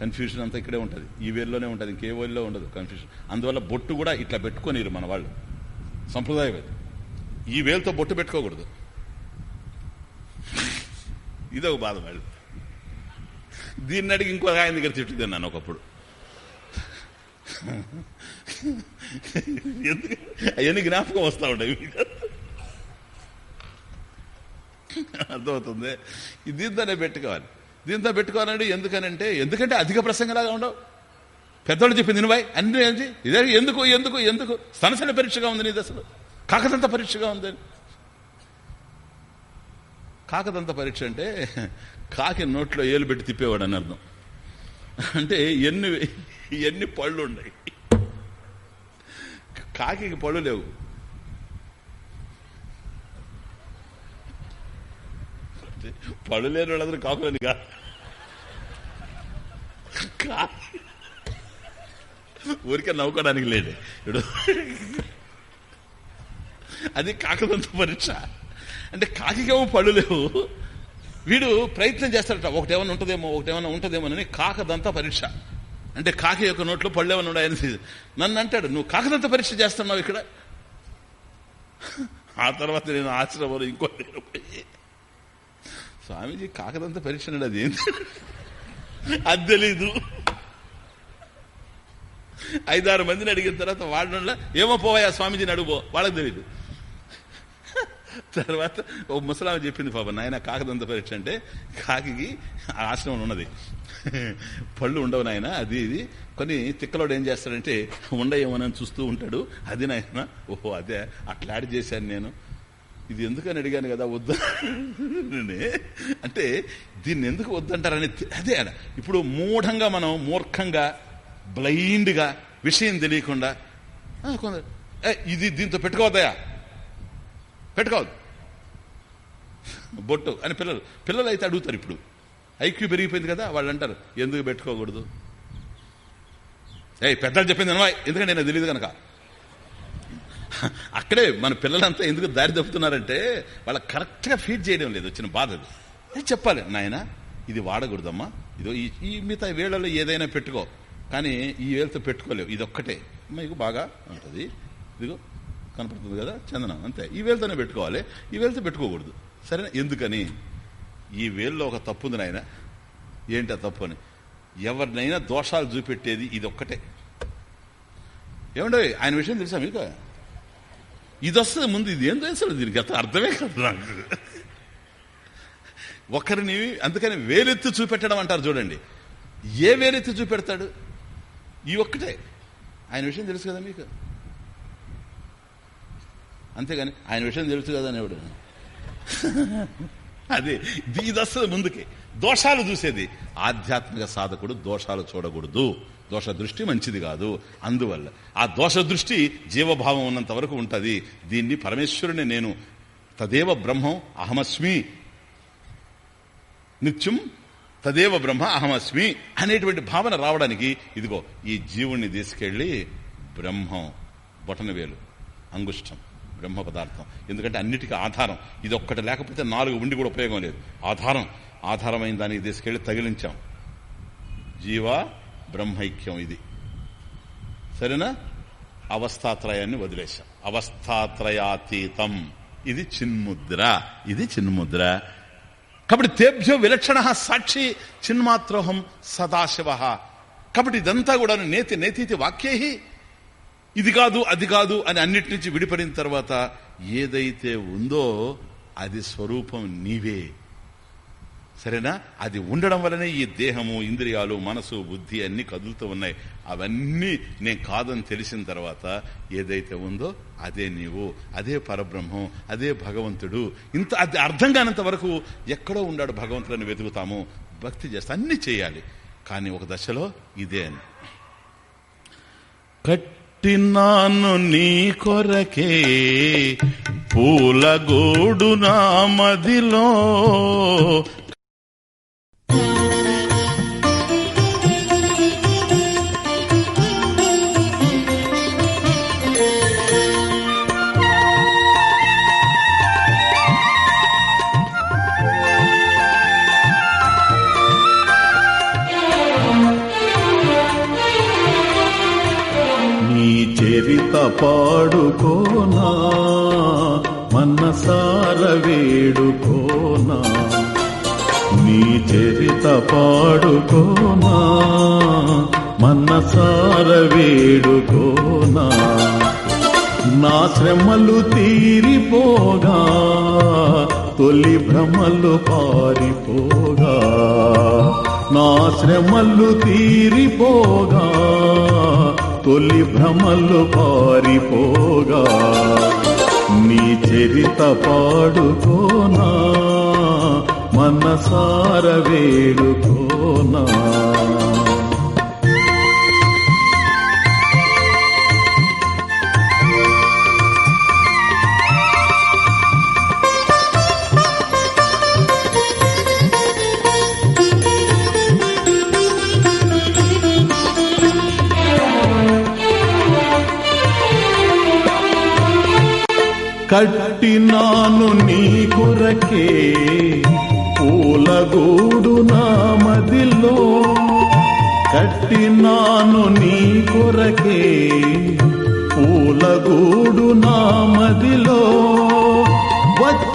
కన్ఫ్యూషన్ అంతా ఇక్కడే ఉంటుంది. ఈ వేల్లోనే ఉంటుంది ఇంకే వేల్లో ఉండదు కన్ఫ్యూషన్ అందువల్ల బొట్టు కూడా ఇట్లా పెట్టుకోనిరు మన వాళ్ళు. సంప్రదాయం ఈ వేలుతో బొట్టు పెట్టుకోకూడదు. ఇదొక బాధ వాళ్ళు. దీన్ని అడిగి ఇంకో ఆయన దగ్గర తిట్టు తిన్నాను ఒకప్పుడు. అవన్నీ జ్ఞాపకం వస్తూ ఉంటాయి అర్థమవుతుంది? దీంతోనే పెట్టుకోవాలి. దీంతో పెట్టుకోవాలండి ఎందుకనంటే ఎందుకంటే అధిక ప్రసంగలాగా ఉండవు. పెద్దోళ్ళు చెప్పింది నువ్వు అన్ని ఏంటి ఇదే ఎందుకు ఎందుకు ఎందుకు? సనసన పరీక్షగా ఉంది నీది అసలు. కాకదంత పరీక్షగా ఉంది. కాకదంత పరీక్ష అంటే కాకి నోట్లో ఏలు పెట్టి తిప్పేవాడు అని అర్థం. అంటే ఎన్ని ఎన్ని పళ్ళు ఉన్నాయి. కాకి పళ్ళు లేవు. పళ్ళు లేని వాళ్ళందరూ కాకులని కాదు ఊరికే నవ్వుకోవడానికి లేదే. ఇప్పుడు అది కాకదంత పరీక్ష. అంటే కాకికేమో పళ్ళు లేవు. వీడు ప్రయత్నం చేస్తాడట ఒకటేమన్నా ఉంటుందేమో ఒకటేమన్నా ఉంటుందేమో అని కాకదంత పరీక్ష. అంటే కాకి యొక్క నోట్లో పళ్ళేమన్నాడు ఆయన నన్ను అంటాడు నువ్వు కాకదంత పరీక్ష చేస్తున్నావు ఇక్కడ? ఆ తర్వాత నేను ఆశ్రమంలో ఇంకో స్వామీజీ కాకదంత పరీక్ష అన్నాడు అది ఏంటి? అది తెలీదు. ఐదారు మందిని అడిగిన తర్వాత వాళ్ళ ఏమో పోవాయా స్వామీజీని అడుగుపో వాళ్ళకి తెలీదు. తర్వాత ఓ ముసలామ చెప్పింది పాప నాయన కాకదంత పరీక్ష అంటే కాకి ఆశ్రమం ఉన్నది. పళ్ళు ఉండవు నాయన అది ఇది. కొన్ని తిక్కలోడు ఏం చేస్తాడంటే ఉండయేమోనని చూస్తూ ఉంటాడు. అది నాయన ఓహో అదే అట్లాడి చేశాను నేను. ఇది ఎందుకని అడిగాను కదా వద్దు అంటే దీన్ని ఎందుకు వద్దంటారని అదే ఇప్పుడు మూఢంగా మనం మూర్ఖంగా బ్లైండ్గా విషయం తెలియకుండా కొందరు ఇది దీంతో పెట్టుకోవద్దయా పెట్టుకోవద్దు. బొట్టు అని పిల్లలు పిల్లలు అయితే అడుగుతారు ఇప్పుడు. ఐక్యూ పెరిగిపోయింది కదా వాళ్ళు అంటారు ఎందుకు పెట్టుకోకూడదు? ఏ పెద్దలు చెప్పింది అనవా ఎందుకంటే నేను తెలియదు కనుక అక్కడే మన పిల్లలంతా ఎందుకు దారి తప్పుతున్నారంటే వాళ్ళ కరెక్ట్గా ఫీడ్ చేయడం లేదు వచ్చిన బాధ అది. అది చెప్పాలి. నాయన ఇది వాడకూడదమ్మా. ఇదో ఈ మిగతా వేళల్లో ఏదైనా పెట్టుకో. కానీ ఈ వేలతో పెట్టుకోలేవు. ఇది ఒక్కటే మీకు బాగా ఉంటుంది ఇదిగో కనపడుతుంది కదా? చందనం అంతే. ఈ వేలుతోనే పెట్టుకోవాలి. ఈ వేలుతో పెట్టుకోకూడదు. సరేనా? ఎందుకని? ఈ వేల్లో ఒక తప్పు ఉంది నాయన. ఏంటి ఆ తప్పు అని? ఎవరినైనా దోషాలు చూపెట్టేది ఇది ఒక్కటే ఏమండే ఆయన విషయం తెలుసా మీకు? ఇది వస్తుంది ముందు ఇది ఏం తెలుసు దీనికి గత అర్థమే కాదు నాకు. ఒకరిని అందుకని వేలెత్తి చూపెట్టడం అంటారు చూడండి. ఏ వేలెత్తి చూపెడతాడు? ఈ ఒక్కటే. ఆయన విషయం తెలుసు కదా మీకు? అంతేగాని ఆయన విషయం తెలుసు కదా అనేవాడు. అదే ఇది ముందుకి. దోషాలు చూసేది. ఆధ్యాత్మిక సాధకుడు దోషాలు చూడకూడదు. దోష దృష్టి మంచిది కాదు. అందువల్ల ఆ దోష దృష్టి జీవభావం ఉన్నంత వరకు ఉంటుంది. దీన్ని పరమేశ్వరుని నేను తదేవ బ్రహ్మం అహమస్మి. నిత్యం తదేవ బ్రహ్మ అహమస్మి అనేటువంటి భావన రావడానికి ఇదిగో ఈ జీవుణ్ణి తీసుకెళ్ళి బ్రహ్మం బొటనవేలు అంగుష్టం. బ్రహ్మ పదార్థం. ఎందుకంటే అన్నిటికీ ఆధారం. ఇది ఒక్కటి లేకపోతే నాలుగు ఉండి కూడా ఉపయోగం లేదు. ఆధారం. ఆధారమైన దానికి తీసుకెళ్ళి తగిలించాం. జీవ బ్రహ్మైక్యం ఇది. సరేనా? అవస్థాత్రయాన్ని వదిలేశాం. అవస్థాత్రయాతీతం. ఇది చిన్ముద్ర. ఇది చిన్ముద్ర. కాబట్టి తేభ్యో విలక్షణ సాక్షి చిన్మాత్రోహం సదాశివ. కాబట్టి ఇదంతా కూడా నేతి నేతీతి వాక్యై. ఇది కాదు అది కాదు అని అన్నిటి నుంచి విడిపడిన తర్వాత ఏదైతే ఉందో అది స్వరూపం నీవే. సరేనా? అది ఉండడం వలనే ఈ దేహము ఇంద్రియాలు మనసు బుద్ధి అన్ని కదులుతూ ఉన్నాయి. అవన్నీ నేను కాదని తెలిసిన తర్వాత ఏదైతే ఉందో అదే నీవు. అదే పరబ్రహ్మం అదే భగవంతుడు. ఇంత అది అర్థం కానంత వరకు ఎక్కడో ఉండాడు భగవంతుడిని వెతుకుతాము. భక్తి చేస్తా అన్ని చేయాలి. కానీ ఒక దశలో ఇదే అని. కట్టినాను నీ కొరకే పూలగోడు నా మదిలో. చరిత పాడుకోనా మనసార వేడుకోనా. నీ చరిత పాడుకోనా మనసార వేడుకోనా. నా శ్రమలు తీరిపోగా తొలి భ్రమలు పారిపోగా. నా శ్రమలు తీరిపోగా తొలి భ్రమలు పారిపోగా నీ చరిత పాడుకోనా మనసార వేడుకోనా. కట్టినాను నీ కొరకే. పూలగూడు నా మదిలో కట్టినాను నీ కొరకే. పూలగూడు నా మదిలో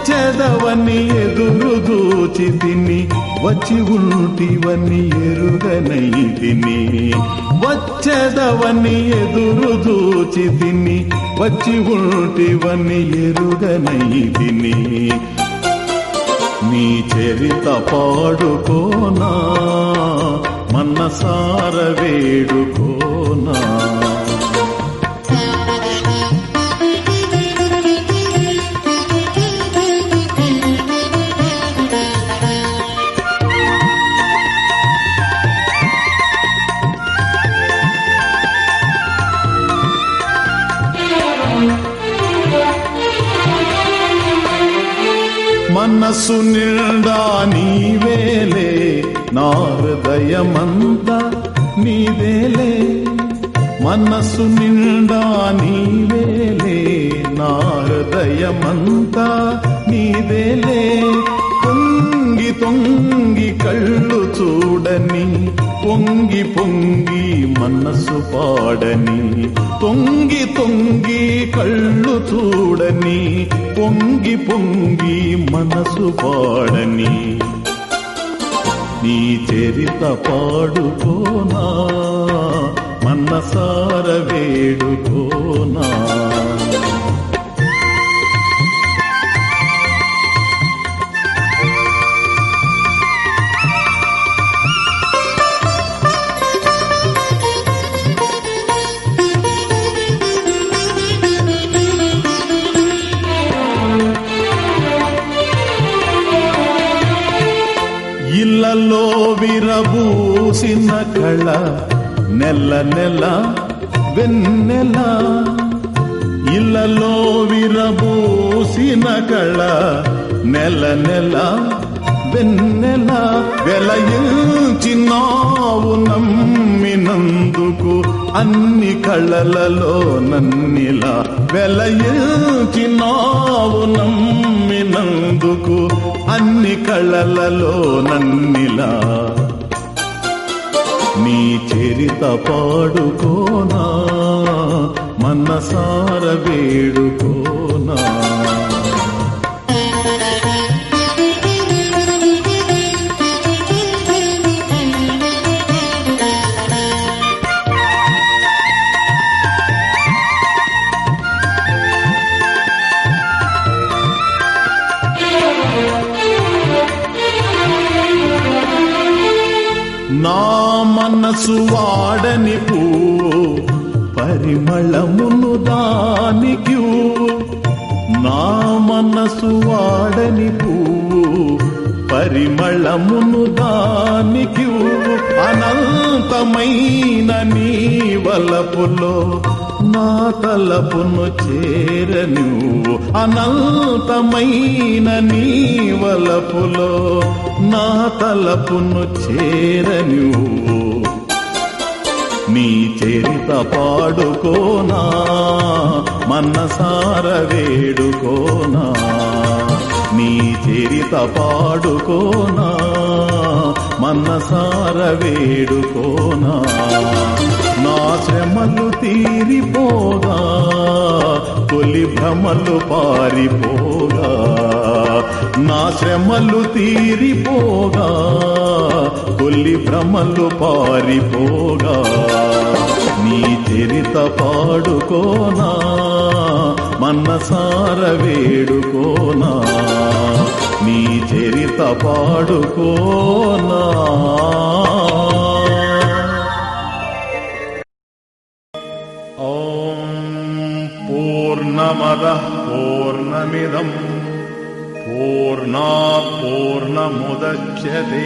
వచ్చేదవని ఎదురు దూచి తిని వచ్చి ఉంటివని ఎరుగనై తిని. వచ్చేదవని ఎదురు దూచి తిని వచ్చి ఉంటివని ఎరుగనై తిని. నీ చరిత పాడుకోనా మనసార వేడుకోనా. మనసు నిండా నీవేలే నా హృదయమంతా నీదేలే మనస్సు నిండా నీవేలే నా హృదయమంతా నీదేలే పొంగి తొంగి కళ్ళు చూడని పొంగి పొంగి మనసు పాడని తొంగి తొంగి కళ్ళు చూడని పొంగి పొంగి మనసు పాడని. నీ చరిత పాడుకోనా మనసార వేడుకోనా విరబూసిన కళ నెల నెల వెన్నెల. ఇళ్ళలో విరబూసిన కళ నెల నెల వెన్నెల. వెలయించినావు నమ్మినందుకు అన్ని కళలలో నన్నిలా. వెలయించినావు నమ్మినందుకు అన్ని కళలలో నన్నిలా. నీ చరిత పాడుకోనా మనసార వేడుకోనా. మనసు వాడని పువ్వు పరిమళమును దానికి నా మనసు వాడని పువ్వు పరిమళమును దానికి అనంతమైన నీ వలపులో నా తలపును చేర నువ్వు అనంతమైన నీ వలపులో నా తలపును చేర నువ్వు నీ చరిత పాడుకోనా మన్నసార వేడుకోనా. నీ చరిత పాడుకోనా మన్నసార వేడుకోనా. నా శ్రమలు తీరిపోగా తొలి భ్రమలు పారిపోగా. నా శ్రమలు తీరిపోగా కొల్లి భ్రమలు పారిపోగా నీ చరిత పాడుకోనా మన్నసార వేడుకోనా నీ చరిత పాడుకోనా. పూర్ణమద పూర్ణమిదం పూర్ణా పూర్ణముద్యతే.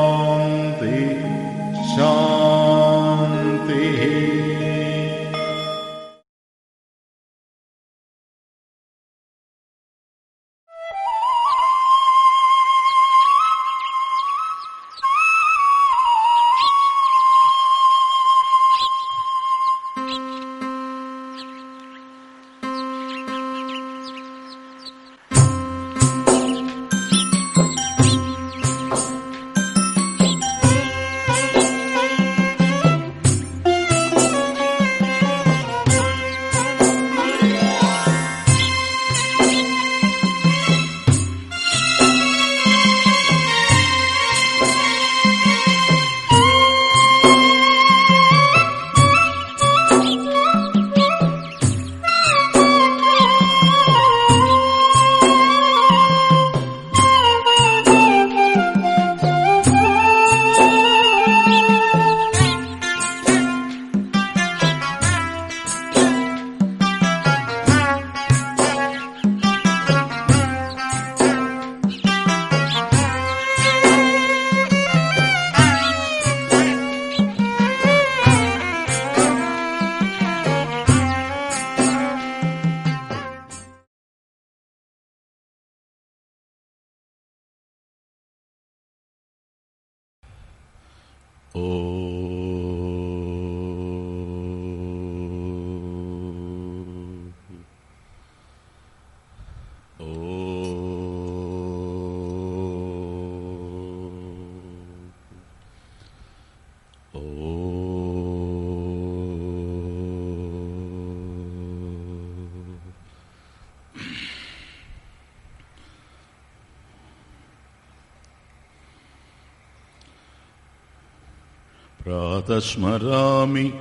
ప్రాతస్మరామి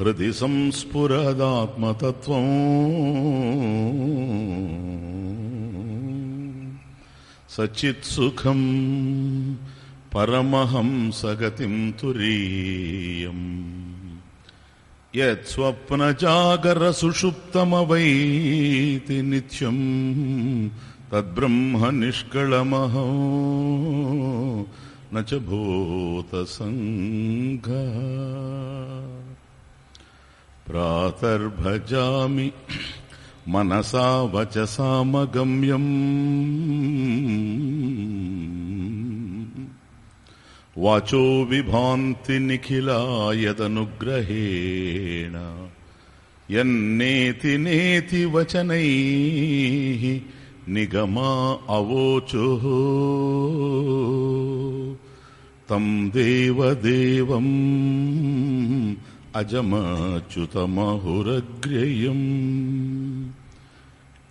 హృది సంస్ఫురదాత్మతత్వం. సచిత్సుఖం పరమహంసగతిం తురీయం. యత్స్వప్నజాగరసుషుప్తమవైతి నిత్యం తద్బ్రహ్మ నిష్కళమహో. న చ భూతసంగ ప్రాతర్భజామి మనసా వచసామగమ్యం వాచో విభాంతి నిఖిలాయదనుగ్రహేణ ఎన్నేతి నేతి వచనై నిగమా అవోచో తం దేవదేవం అజమచ్యుతమహురగ్ర్యయం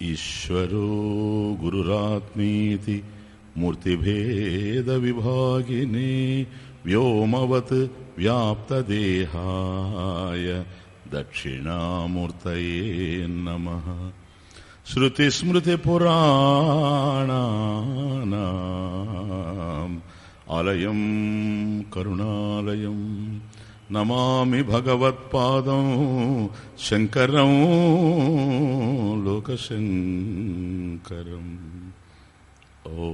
ఈశ్వరో గురురాత్మీతి మూర్తిభేద విభాగినే వ్యోమవత్ వ్యాప్తదేహాయ దక్షిణామూర్తయే నమ ఆలయం కరుణాలయం. నమామి భగవత్పాదం శంకరం లోకశంకరం. ఓ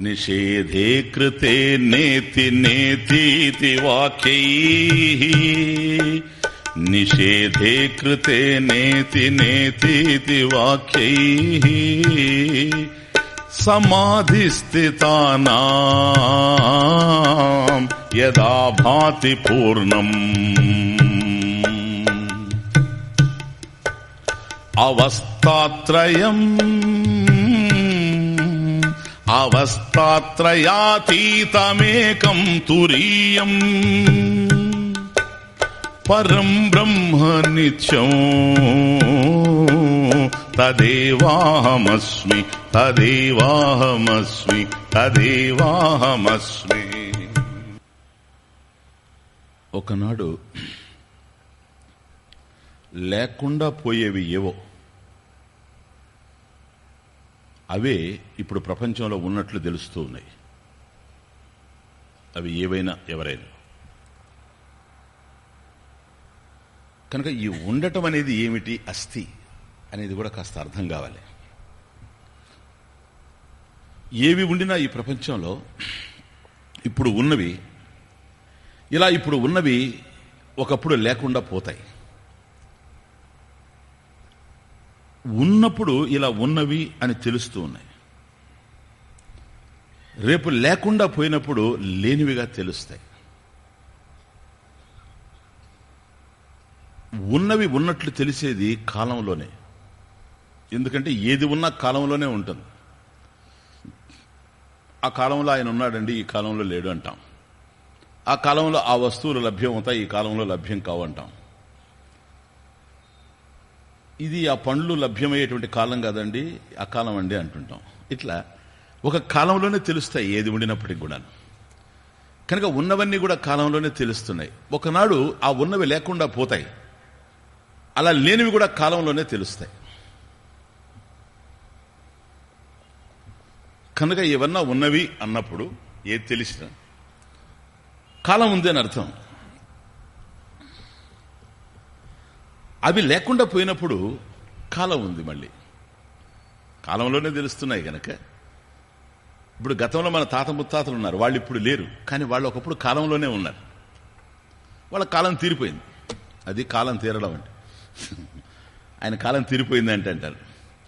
నిషేధే కృతే నేతి నేతీతి వాక్యై. నిషేధే కృతే నేతి నేతీతి వాక్యై. సమాధి స్థితానా యదా పూర్ణం. అవస్థాత్రయం అవస్థాత్రయాతీతమేకం తురీయం. పరం బ్రహ్మ నిత్యం తదేవాహమస్మి తదేవాహమస్మి తదేవాహమస్మి. ఒకనాడు లేకుండా పోయేవి ఏవో అవే ఇప్పుడు ప్రపంచంలో ఉన్నట్లు తెలుస్తూ ఉన్నాయి. అవి ఏవైనా ఎవరైనా. కనుక ఈ ఉండటం అనేది ఏమిటి అస్థి అనేది కూడా కాస్త అర్థం కావాలి. ఏవి ఉండినా ఈ ప్రపంచంలో ఇప్పుడు ఉన్నవి ఇలా ఇప్పుడు ఉన్నవి ఒకప్పుడు లేకుండా పోతాయి. ఉన్నప్పుడు ఇలా ఉన్నవి అని తెలుస్తూ ఉన్నాయి. రేపు లేకుండా పోయినప్పుడు లేనివిగా తెలుస్తాయి. ఉన్నవి ఉన్నట్లు తెలిసేది కాలంలోనే. ఎందుకంటే ఏది ఉన్నా కాలంలోనే ఉంటుంది. ఆ కాలంలో ఆయన ఉన్నాడండి ఈ కాలంలో లేడు అంటాం. ఆ కాలంలో ఆ వస్తువులు లభ్యం అవుతాయి ఈ కాలంలో లభ్యం కావు అంటాం ఇది ఆ పండ్లు లభ్యమయ్యేటువంటి కాలం కాదండి ఆ కాలం అండి అంటుంటాం. ఇట్లా ఒక కాలంలోనే తెలుస్తాయి ఏది ఉండినప్పటికి కూడా కనుక ఉన్నవన్నీ కూడా కాలంలోనే తెలుస్తున్నాయి. ఒకనాడు ఆ ఉన్నవి లేకుండా పోతాయి. అలా లేనివి కూడా కాలంలోనే తెలుస్తాయి. కనుక ఏమన్నా ఉన్నవి అన్నప్పుడు ఏది తెలిసిన కాలం ఉంది అని అర్థం. అవి లేకుండా పోయినప్పుడు కాలం ఉంది మళ్ళీ. కాలంలోనే తెలుస్తున్నాయి గనక. ఇప్పుడు గతంలో మన తాత ముత్తాతలు ఉన్నారు. వాళ్ళు ఇప్పుడు లేరు. కానీ వాళ్ళు ఒకప్పుడు కాలంలోనే ఉన్నారు. వాళ్ళ కాలం తీరిపోయింది. అది కాలం తీరడం అంటే. ఆయన కాలం తీరిపోయింది అంటే అంటారు.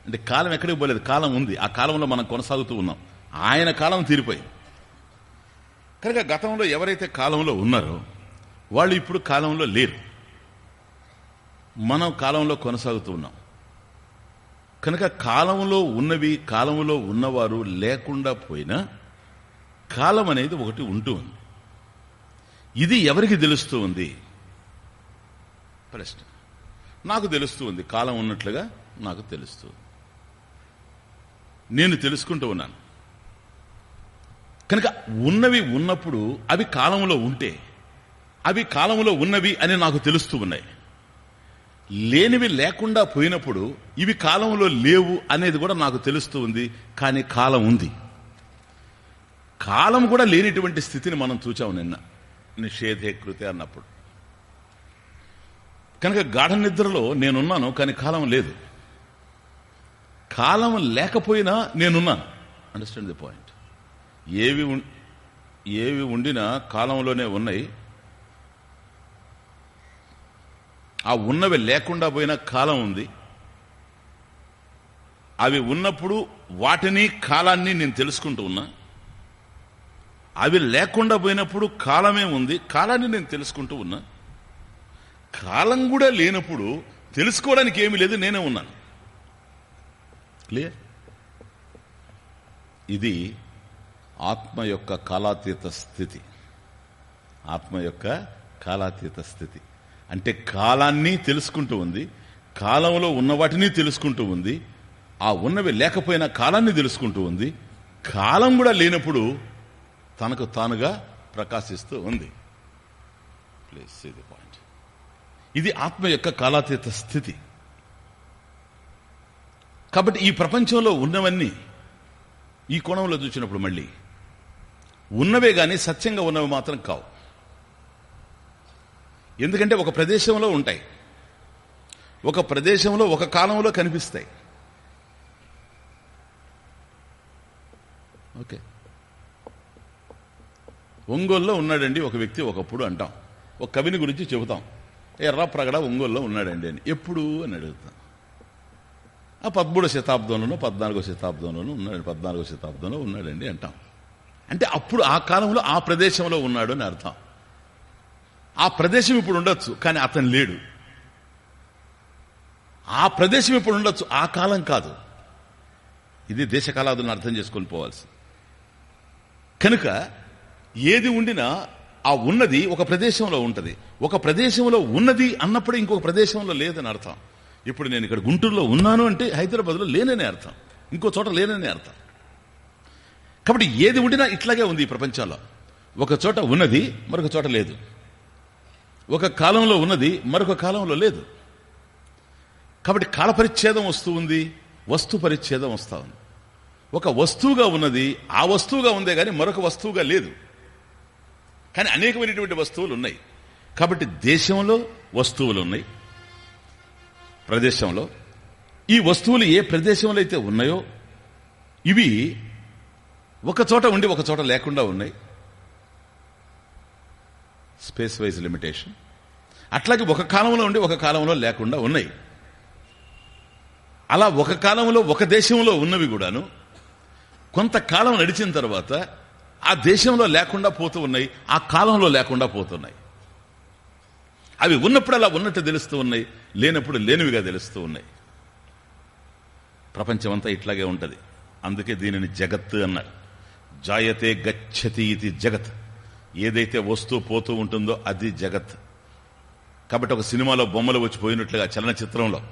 అంటే కాలం ఎక్కడికి పోలేదు. కాలం ఉంది. ఆ కాలంలో మనం కొనసాగుతూ ఉన్నాం. ఆయన కాలం తీరిపోయింది. కనుక గతంలో ఎవరైతే కాలంలో ఉన్నారో వాళ్ళు ఇప్పుడు కాలంలో లేరు. మనం కాలంలో కొనసాగుతూ ఉన్నాం. కనుక కాలంలో ఉన్నవి కాలంలో ఉన్నవారు లేకుండా పోయినా కాలం అనేది ఒకటి ఉంటూ ఉంది. ఇది ఎవరికి తెలుస్తూ ఉంది? ప్రశ్న. నాకు తెలుస్తూ ఉంది. కాలం ఉన్నట్లుగా నాకు తెలుస్తూ నేను తెలుసుకుంటూ ఉన్నాను. కనుక ఉన్నవి ఉన్నప్పుడు అవి కాలంలో ఉంటే అవి కాలంలో ఉన్నవి అని నాకు తెలుస్తూ ఉన్నాయి. లేనివి లేకుండా పోయినప్పుడు ఇవి కాలంలో లేవు అనేది కూడా నాకు తెలుస్తూ ఉంది కానీ కాలం ఉంది. కాలం కూడా లేనిటువంటి స్థితిని మనం చూచాం నిన్న నిషేధే కృతే అన్నప్పుడు. కనుక గాఢ నిద్రలో నేనున్నాను కానీ కాలం లేదు. కాలం లేకపోయినా నేనున్నాను. అండర్స్టాండ్ ది పాయింట్ ఏవి ఏవి ఉండినా కాలంలోనే ఉన్నాయి ఆ ఉన్నవి లేకుండా పోయిన కాలం ఉంది. అవి ఉన్నప్పుడు వాటిని కాలాన్ని నేను తెలుసుకుంటూ ఉన్నా. అవి లేకుండా పోయినప్పుడు కాలమే ఉంది. కాలాన్ని నేను తెలుసుకుంటూ ఉన్నా. కాలం కూడా లేనప్పుడు తెలుసుకోవడానికి ఏమీ లేదు నేనే ఉన్నాను. క్లియర్? ఇది ఆత్మ యొక్క కాలాతీత స్థితి. ఆత్మ యొక్క కాలాతీత స్థితి. అంటే కాలాన్ని తెలుసుకుంటూ ఉంది కాలంలో ఉన్న వాటిని తెలుసుకుంటూ ఉంది ఆ ఉన్నవి లేకపోయినా కాలాన్ని తెలుసుకుంటూ ఉంది కాలం కూడా లేనప్పుడు తనకు తానుగా ప్రకాశిస్తూ ఉంది. ప్లీజ్ ఇది పాయింట్ ఇది ఆత్మ యొక్క కాలాతీత స్థితి. కాబట్టి ఈ ప్రపంచంలో ఉన్నవన్నీ ఈ కోణంలో చూసినప్పుడు మళ్ళీ ఉన్నవే గాని సత్యంగా ఉన్నవి మాత్రం కావు. ఎందుకంటే ఒక ప్రదేశంలో ఉంటాయి. ఒక ప్రదేశంలో ఒక కాలంలో కనిపిస్తాయి. ఓకే. ఒంగోలులో ఉన్నాడండి ఒక వ్యక్తి ఒకప్పుడు అంటాం. ఒక కవిని గురించి చెబుతాం. ఎర్ర ప్రగడ ఒంగోలులో ఉన్నాడండి అని. ఎప్పుడు అని అడుగుతాం. ఆ పదమూడో శతాబ్దంలోనూ పద్నాలుగో శతాబ్దంలోనూ ఉన్నాడు పద్నాలుగో శతాబ్దంలో ఉన్నాడండి అంటాం. అంటే అప్పుడు ఆ కాలంలో ఆ ప్రదేశంలో ఉన్నాడు అని అర్థం. ఆ ప్రదేశం ఇప్పుడు ఉండొచ్చు కానీ అతను లేడు. ఆ ప్రదేశం ఇప్పుడు ఉండొచ్చు ఆ కాలం కాదు. ఇది దేశకాలాదులను అర్థం చేసుకొని పోవాల్సి. కనుక ఏది ఉండినా ఆ ఉన్నది ఒక ప్రదేశంలో ఉంటుంది. ఒక ప్రదేశంలో ఉన్నది అన్నప్పుడు ఇంకొక ప్రదేశంలో లేదని అర్థం. ఇప్పుడు నేను ఇక్కడ గుంటూరులో ఉన్నాను అంటే హైదరాబాద్లో లేననే అర్థం. ఇంకో చోట లేననే అర్థం. కాబట్టి ఏది ఉండినా ఇట్లాగే ఉంది ఈ ప్రపంచంలో. ఒక చోట ఉన్నది మరొక చోట లేదు. ఒక కాలంలో ఉన్నది మరొక కాలంలో లేదు. కాబట్టి కాల పరిచ్ఛేదం వస్తూ ఉంది వస్తు పరిచ్ఛేదం వస్తూ ఉంది. ఒక వస్తువుగా ఉన్నది ఆ వస్తువుగా ఉందే కానీ మరొక వస్తువుగా లేదు. కానీ అనేకమైనటువంటి వస్తువులు ఉన్నాయి. కాబట్టి దేశంలో వస్తువులు ఉన్నాయి ప్రదేశంలో. ఈ వస్తువులు ఏ ప్రదేశంలో అయితే ఉన్నాయో ఇవి ఒక చోట ఉండి ఒక చోట లేకుండా ఉన్నాయి. Space wise limitation. అట్లాగే ఒక కాలంలో ఉండి ఒక కాలంలో లేకుండా ఉన్నాయి. అలా ఒక కాలంలో ఒక దేశంలో ఉన్నవి కూడాను కొంతకాలం నడిచిన తర్వాత ఆ దేశంలో లేకుండా పోతూ ఉన్నాయి ఆ కాలంలో లేకుండా పోతున్నాయి అవి ఉన్నప్పుడు అలా ఉన్నట్టు తెలుస్తూ ఉన్నాయి లేనప్పుడు లేనివిగా తెలుస్తూ ఉన్నాయి. ప్రపంచమంతా ఇట్లాగే ఉంటుంది. అందుకే దీనిని జగత్ అన్నారు. జాయతే గచ్చతి ఇది జగత్. ఏదైతే వస్తూ పోతూ ఉంటుందో అది జగత్. కాబట్టి ఒక సినిమాలో బొమ్మలు వచ్చి పోయినట్లుగా చలనచిత్రంలో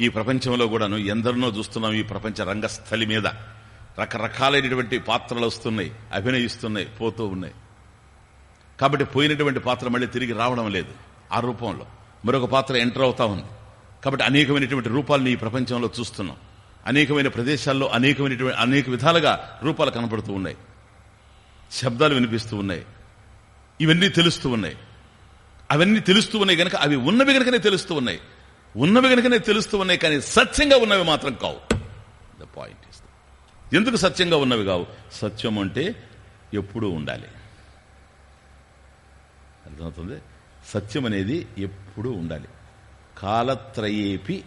ఈ ప్రపంచంలో కూడాను ఎందరినో చూస్తున్నాం ఈ ప్రపంచ రంగస్థలి మీద. రకరకాలైనటువంటి పాత్రలు వస్తున్నాయి అభినయిస్తున్నాయి పోతూ ఉన్నాయి. కాబట్టి పోయినటువంటి పాత్ర మళ్ళీ తిరిగి రావడం లేదు ఆ రూపంలో. మరొక పాత్ర ఎంటర్ అవుతా ఉంది. కాబట్టి అనేకమైనటువంటి రూపాలను ఈ ప్రపంచంలో చూస్తున్నాం. అనేకమైన ప్రదేశాల్లో అనేకమైనటువంటి అనేక విధాలుగా రూపాలు కనపడుతూ ఉన్నాయి. శబ్దాలు వినిపిస్తూ ఉన్నాయి. ఇవన్నీ తెలుస్తూ ఉన్నాయి. అవన్నీ తెలుస్తూ ఉన్నాయి కనుక అవి ఉన్నవి కనుకనే తెలుస్తూ ఉన్నాయి. ఉన్నవి కనుకనే తెలుస్తూ ఉన్నాయి కానీ సత్యంగా ఉన్నవి మాత్రం కావు. ద పాయింట్ ఇస్ ఎందుకు సత్యంగా ఉన్నవి కావు? సత్యం అంటే ఎప్పుడూ ఉండాలి. అర్థమవుతుంది? సత్యం అనేది ఎప్పుడూ ఉండాలి. కాలత్రయేపి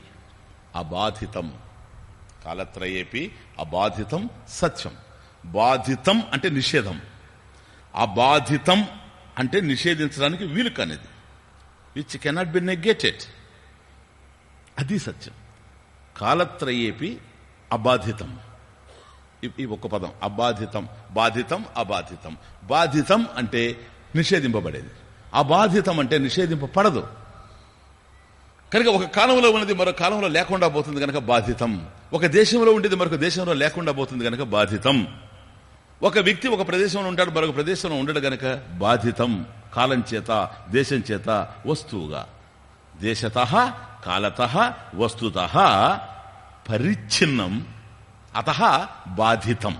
అబాధితం. కాలత్రయేపి అబాధితం సత్యం. బాధితం అంటే నిషేధం. అబాధితం అంటే నిషేధించడానికి వీలు కానిది. విచ్ కెనాట్ బి నెగ్గేటెడ్ అది సత్యం. కాలత్రయేపి అబాధితం. ఈ- ఈ ఒక్క పదం. అబాధితం. బాధితం అబాధితం. బాధితం అంటే నిషేధింపబడేది. అబాధితం అంటే నిషేధింపబడదు. కనుక ఒక కాలంలో ఉన్నది మరొక కాలంలో లేకుండా పోతుంది కనుక బాధితం. ఒక దేశంలో ఉండేది మరొక దేశంలో లేకుండా పోతుంది కనుక బాధితం. ఒక వ్యక్తి ఒక ప్రదేశంలో ఉంటాడు మరొక ప్రదేశంలో ఉండడు గనక బాధితం కాలం చేత దేశం చేత వస్తువుగా. దేశత కాలత వస్తుత పరిచ్ఛిన్నం అత బాధితం.